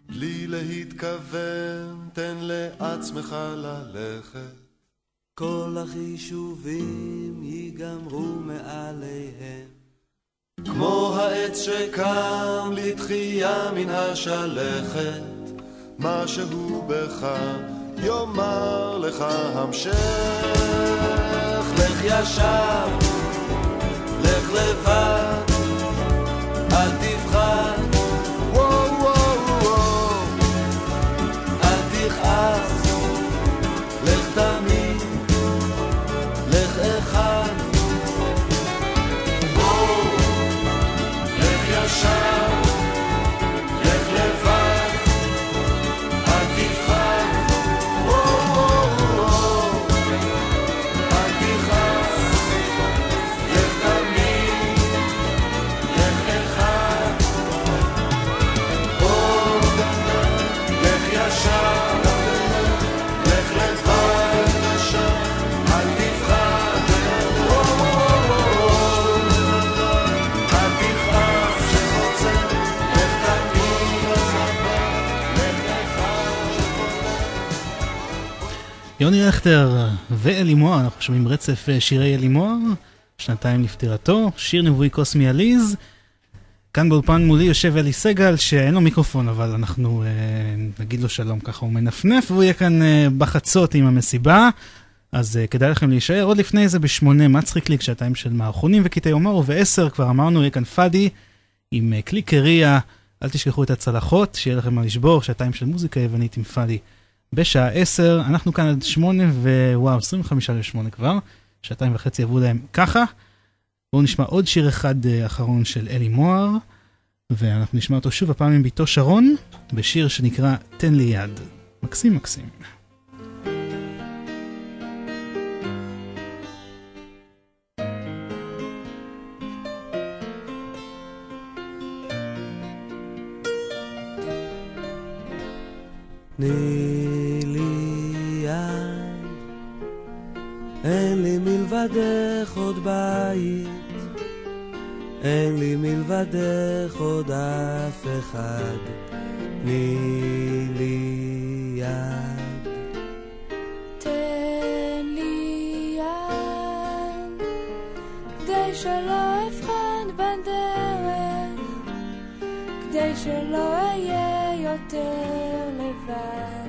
בלי להתכוון, תן לעצמך ללכת. כל החישובים ייגמרו מעליהם. כמו העץ שקם לתחייה מן השלכת, מה שהוא בך יאמר לך המשך. לך ישר, לך לבד. יוני רכטר ואלימור, אנחנו שומעים רצף אה, שירי אלימור, שנתיים לפטירתו, שיר נבואי קוסמי עליז. כאן באולפן מולי יושב אלי סגל, שאין לו מיקרופון, אבל אנחנו אה, נגיד לו שלום, ככה הוא מנפנף, והוא יהיה כאן אה, בחצות עם המסיבה. אז אה, כדאי לכם להישאר. עוד לפני זה בשמונה מצחיק ליק, שעתיים של מערכונים וקטעי הומור, ובעשר כבר אמרנו, יהיה כאן פאדי עם אה, קליקריה. אל תשכחו את הצלחות, שיהיה לכם מה לשבור, שעתיים של מוזיקה יוונית עם פאדי. בשעה עשר, אנחנו כאן עד שמונה, ווואו, 25 לשמונה כבר, שעתיים וחצי עברו להם ככה. בואו נשמע עוד שיר אחד אה, אחרון של אלי מוהר, ואנחנו נשמע אותו שוב הפעם עם ביתו שרון, בשיר שנקרא תן לי יד. מקסים מקסים. תני מלבדך עוד בית, אין לי מלבדך עוד אף אחד, תני לי יד. תן לי יד, כדי שלא אבחן בדרך, כדי שלא אהיה יותר לבד.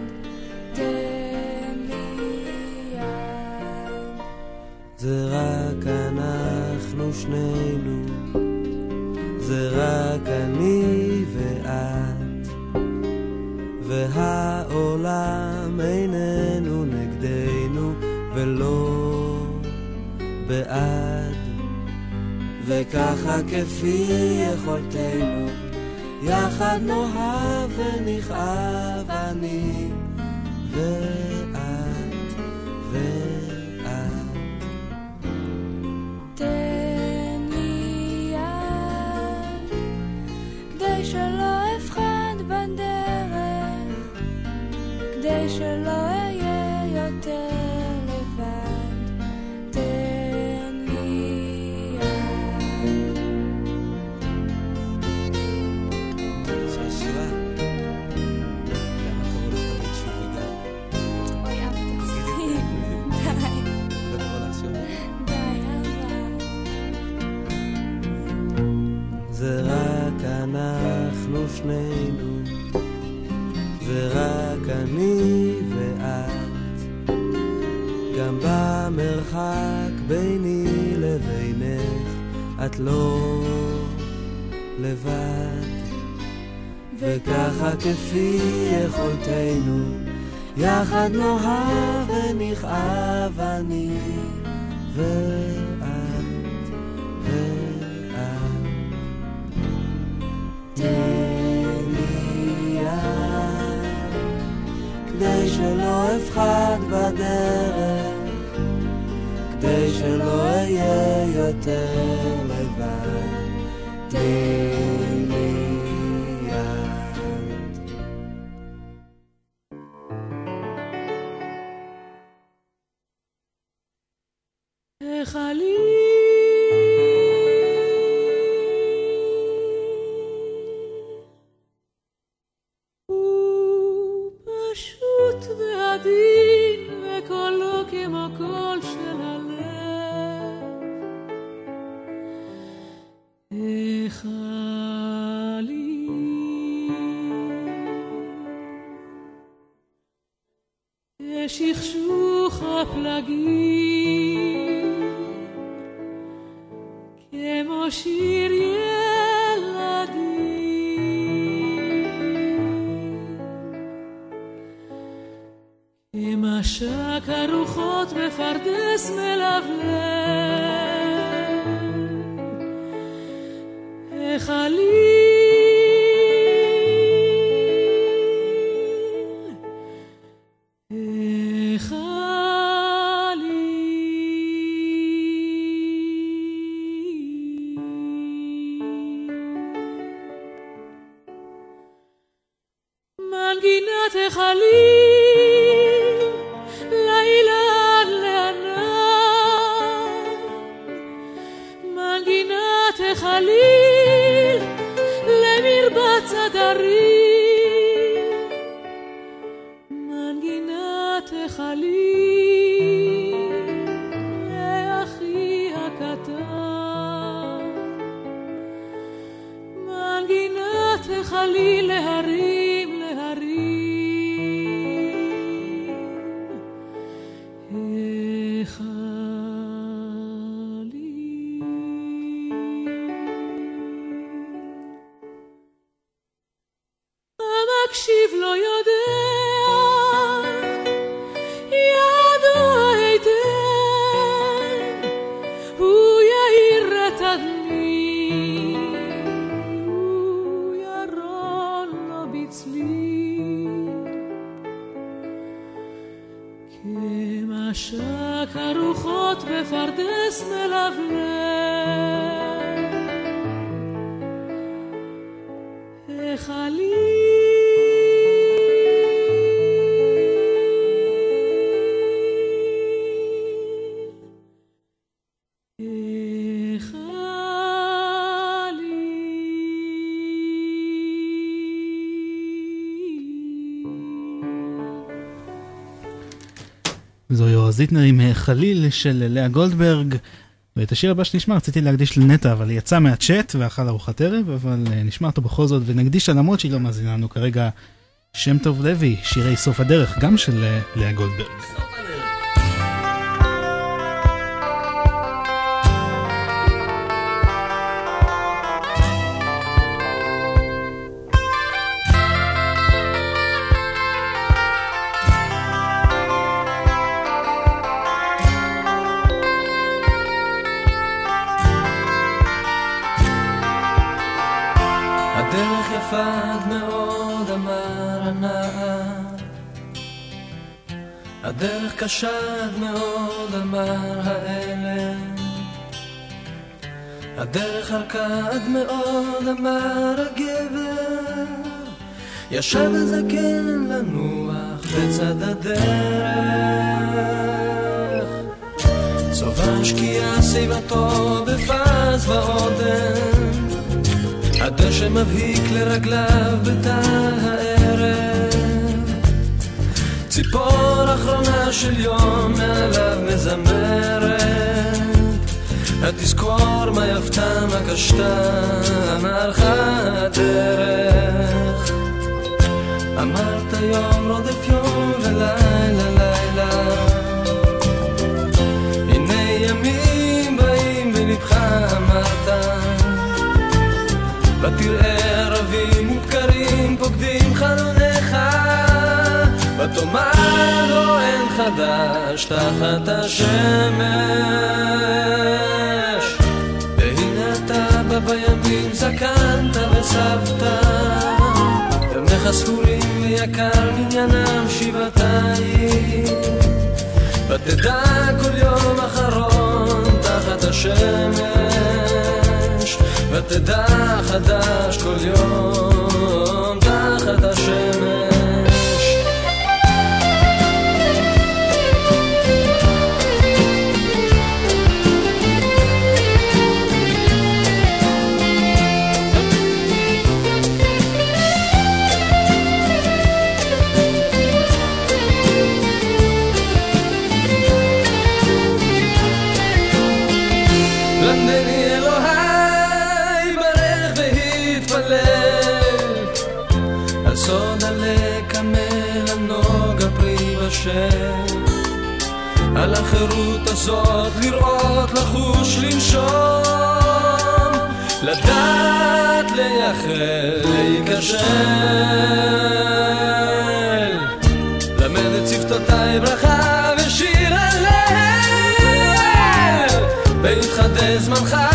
זה רק אנחנו שנינו, זה רק אני ואת, והעולם איננו נגדנו ולא בעד, וככה כפי יכולתנו, יחד נאהב ונכאב אני ואת ואת. תן לי יד, כדי שלא אבחן בדרך, כדי שלא אהיה יותר שנינו, זה רק אני ואת. גם במרחק ביני לבינך, את לא לבד. וככה כפי יכולתנו, יחד נאהב ונכאב אני ואת ואת. כדי שלא אפחד בדרך, כדי שלא אהיה יותר לבד. זיטנר עם אה, חליל של לאה גולדברג. ואת השיר הבא שנשמע רציתי להקדיש לנטע, אבל היא יצאה מהצ'אט ואכל ארוחת ערב, אבל אה, נשמע אותו בכל זאת, ונקדיש לה למרות שהיא לא מאזינה לנו כרגע, שם טוב לוי, שירי סוף הדרך, גם של אה, לאה גולדברג. עד מאוד, אמר האלם. הדרך ארכה עד מאוד, אמר הגבר. ישב הזקן לנוח בצד הדרך. צובר שקיעה סביבתו בפז ועודן. הדשא מבהיק לרגליו הערב. ציפור אחרונה של יום מעליו מזמרת. התזכור מה יפתה מה קשתה, אמר לך הדרך. אמרת יום רודף יום ולילה לילה. הנה ימים באים בלבך אמרת. ותראה ותאמר לו אין חדש תחת השמש. והנה אתה בא בימים זקנת וסבת ימיך ספורים ויקר מניינם שבעתיים ותדע כל יום אחרון תחת השמש. ותדע חדש כל יום תחת השמש בשל על החירות הזאת לראות, לחוש, לנשום לדעת, לייחל, להיכשל. למד את שפתותיי ברכה ושיר הלל ויתחדש זמנך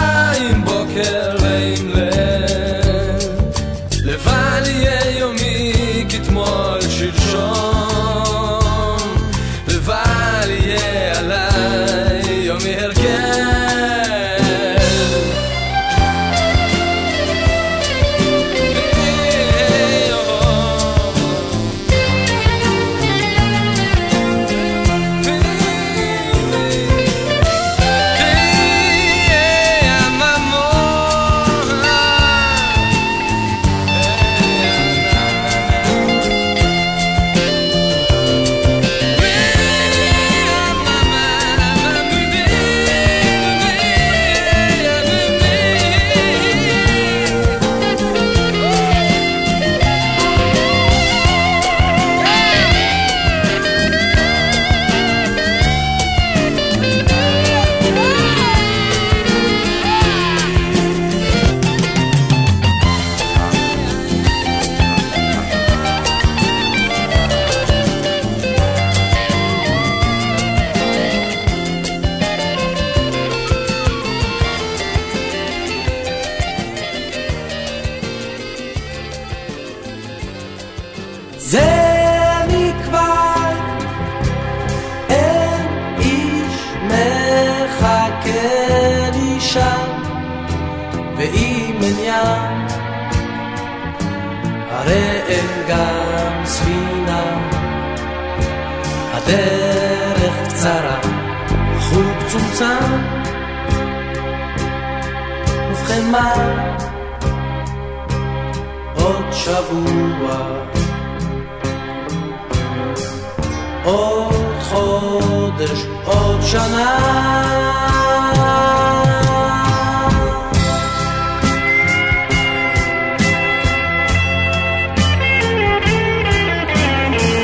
שנה.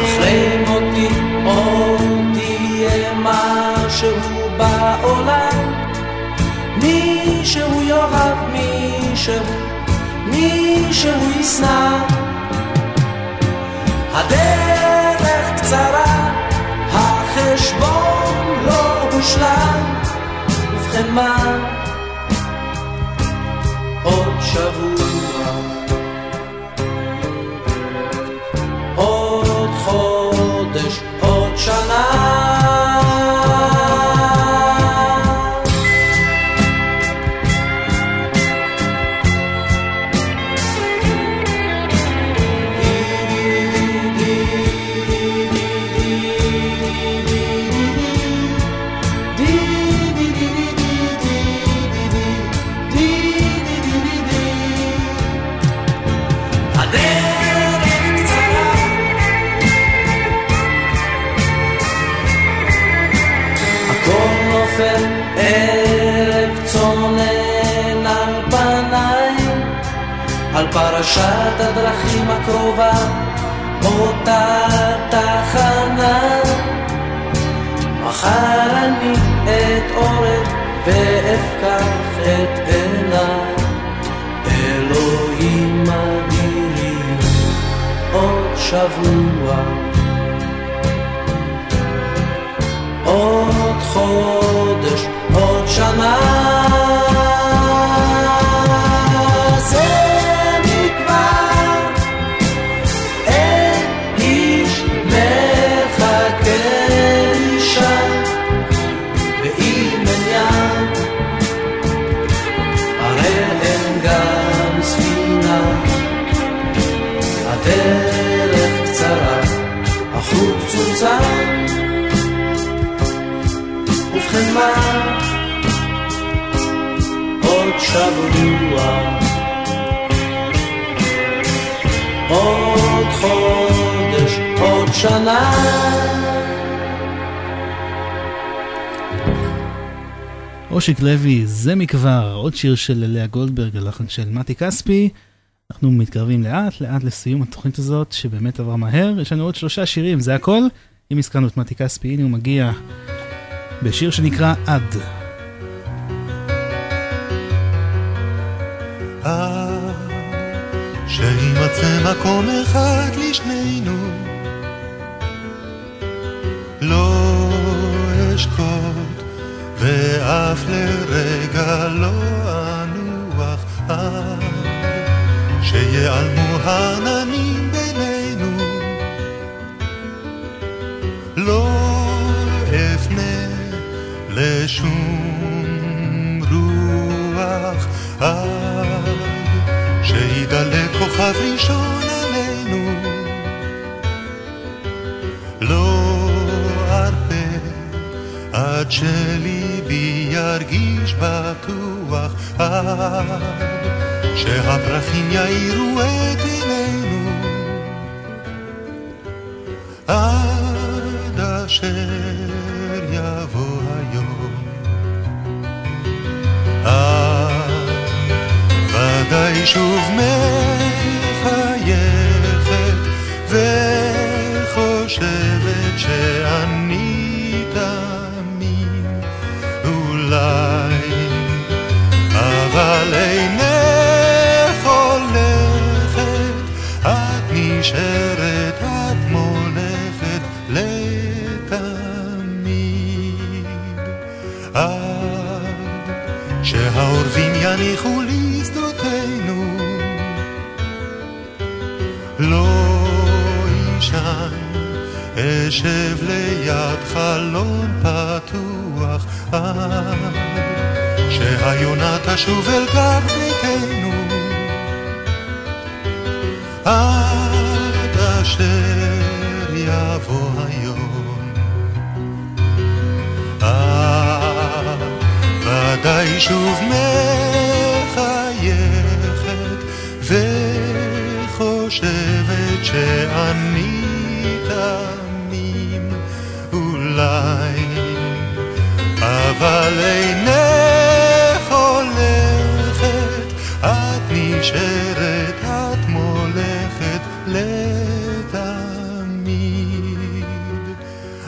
אחרי מותי עוד תהיה משהו בעולם. מישהו יאהב מישהו מישהו ישנא. הדרך קצרה החשבון לא הושלם פרשת הדרכים הקרובה אותה תחנה. מחר אני אתעורר ואפקח את עיניי. אלוהים אדירים עוד שבוע. עוד חודש עוד שנה שבוע עוד חודש עוד שנה אושיק לוי, זה מכבר, עוד שיר של לאה גולדברג, הלחן של מתי כספי. אנחנו מתקרבים לאט לאט לסיום התוכנית הזאת, שבאמת עברה מהר. יש לנו עוד שלושה שירים, זה הכל. אם הזכרנו את מתי כספי, הנה הוא מגיע בשיר שנקרא עד. שימצא מקום אחד לשנינו. לא אשקוט ואף לרגע לא אנוח שיעלמו העננים בינינו. לא אפנה לשום רוח עד כוכב ראשון עלינו. לא ארפה עד שליבי ירגיש בטוח עד שהפרחים יאירו את עינינו. עד אשר יבוא היום. עד ודאי שוב מחייכת וחושבת שאני אשב ליד חלון פתוח עד שהיונה תשוב אל גג ביתנו. עד אשר יבוא היום. את ודאי שוב מחייכת אבל אינך הולכת את נשארת את מולכת לתמיד.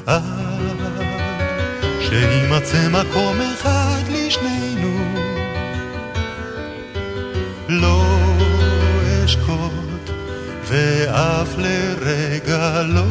עד שימצא מקום אחד לשנינו. לא אשקוט ואף לרגע לא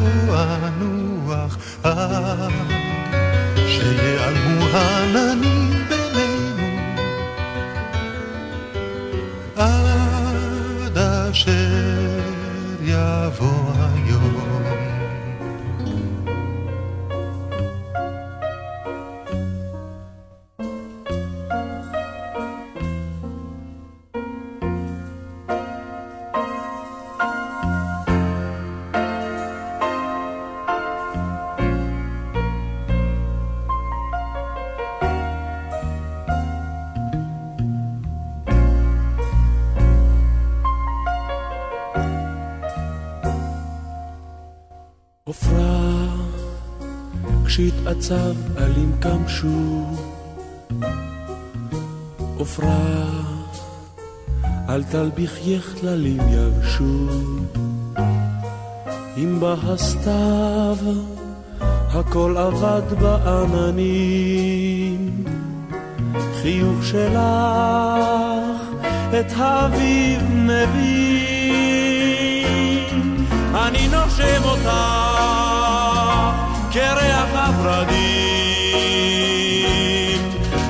כשהתעצב אלים קמשו. עופרה, אל תלביך כללים יבשו. אם בא הסתיו, הכל אבד בעננים. חיוך שלך את האביב מביא. אני נושם אותך כריח הורדים.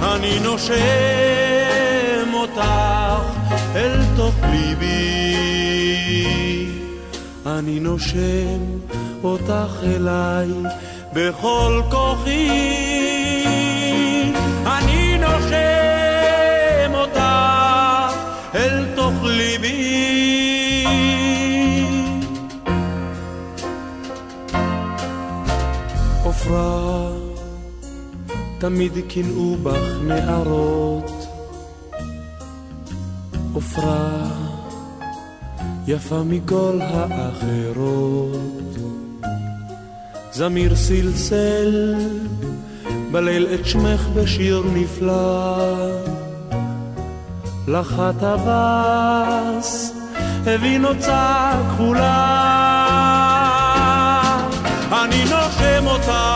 אני נושם אותך אל תוך ליבי. אני נושם אותך אליי בכל כוחי. תמיד קינאו בך נערות. עופרה, יפה מכל האחרות. זמיר סלסל בליל את שמך בשיר נפלא. לך הטווס הביא נוצה כחולה. אני נושם אותך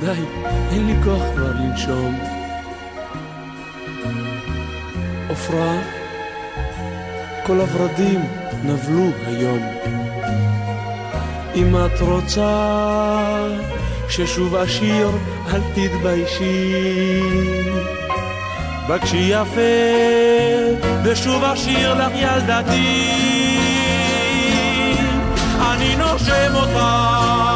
די, אין לי כוח כבר לנשום. עופרה, כל הורדים נבלו היום. אם את רוצה ששוב אשיר, אל תתביישי. בקשי יפה, ושוב אשיר לך ילדתי. אני נושם אותך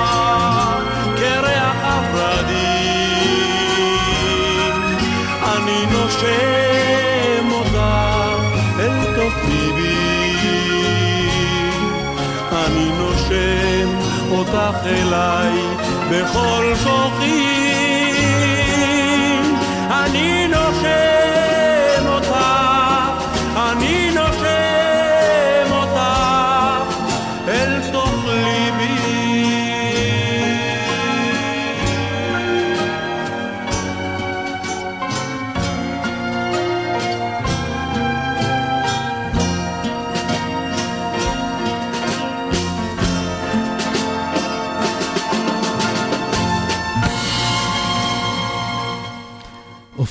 אותך אליי בכל כוחי.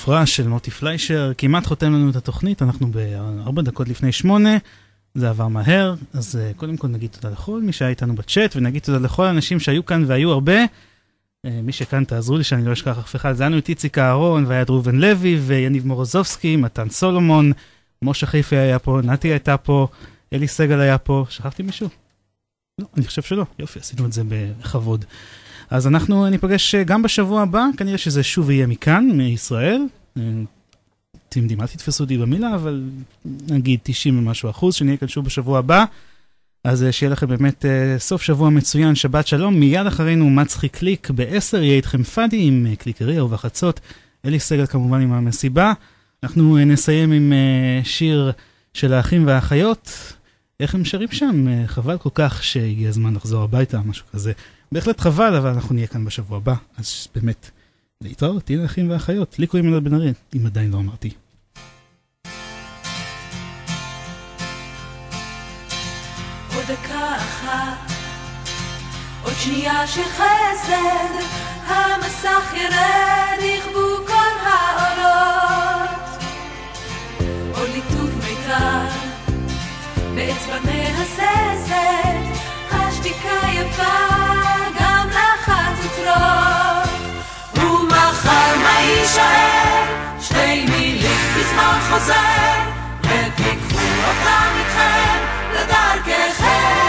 עופרה של מוטי פליישר, כמעט חותם לנו את התוכנית, אנחנו בארבע דקות לפני שמונה, זה עבר מהר, אז uh, קודם כל נגיד תודה לכל מי שהיה איתנו בצ'אט, ונגיד תודה לכל האנשים שהיו כאן והיו הרבה. Uh, מי שכאן תעזרו לי שאני לא אשכח אף אחד, זה היה לנו את איציק אהרון, והיה את ראובן לוי, ויניב מורוזובסקי, מתן סולומון, משה חיפי היה פה, נתי הייתה פה, אלי סגל היה פה, שכחתי מישהו? לא, אני חושב שלא, יופי, עשינו את זה בכבוד. אז אנחנו ניפגש אה, גם בשבוע הבא, כנראה שזה שוב יהיה מכאן, מישראל. אה, אתם יודעים, אל תתפסו אותי במילה, אבל נגיד 90 ומשהו אחוז, שנהיה כאן שוב בשבוע הבא. אז אה, שיהיה לכם באמת סוף שבוע מצוין, שבת שלום. מיד אחרינו מצחי קליק, ב-10 יהיה איתכם פאדי עם קליקריה ובחצות. אלי סגל כמובן עם המסיבה. אנחנו נסיים עם שיר של האחים והאחיות. איך הם שרים שם? חבל כל כך שהגיע הזמן לחזור הביתה, משהו כזה. בהחלט חבל, אבל אנחנו נהיה כאן בשבוע הבא, אז באמת, להתראות, תהיו אחים ואחיות. לי קוראים אלעד בן ארי, אם עדיין לא אמרתי. עוד שנייה של חסד, המסך ירד, יכבו כל האורות. עוד ליטוף מיתר, באצבע מהססת, השתיקה יפה, גם מה יישאר? שתי מילים בזמן חוזר, ותיקחו אותם איתכם לדרככם.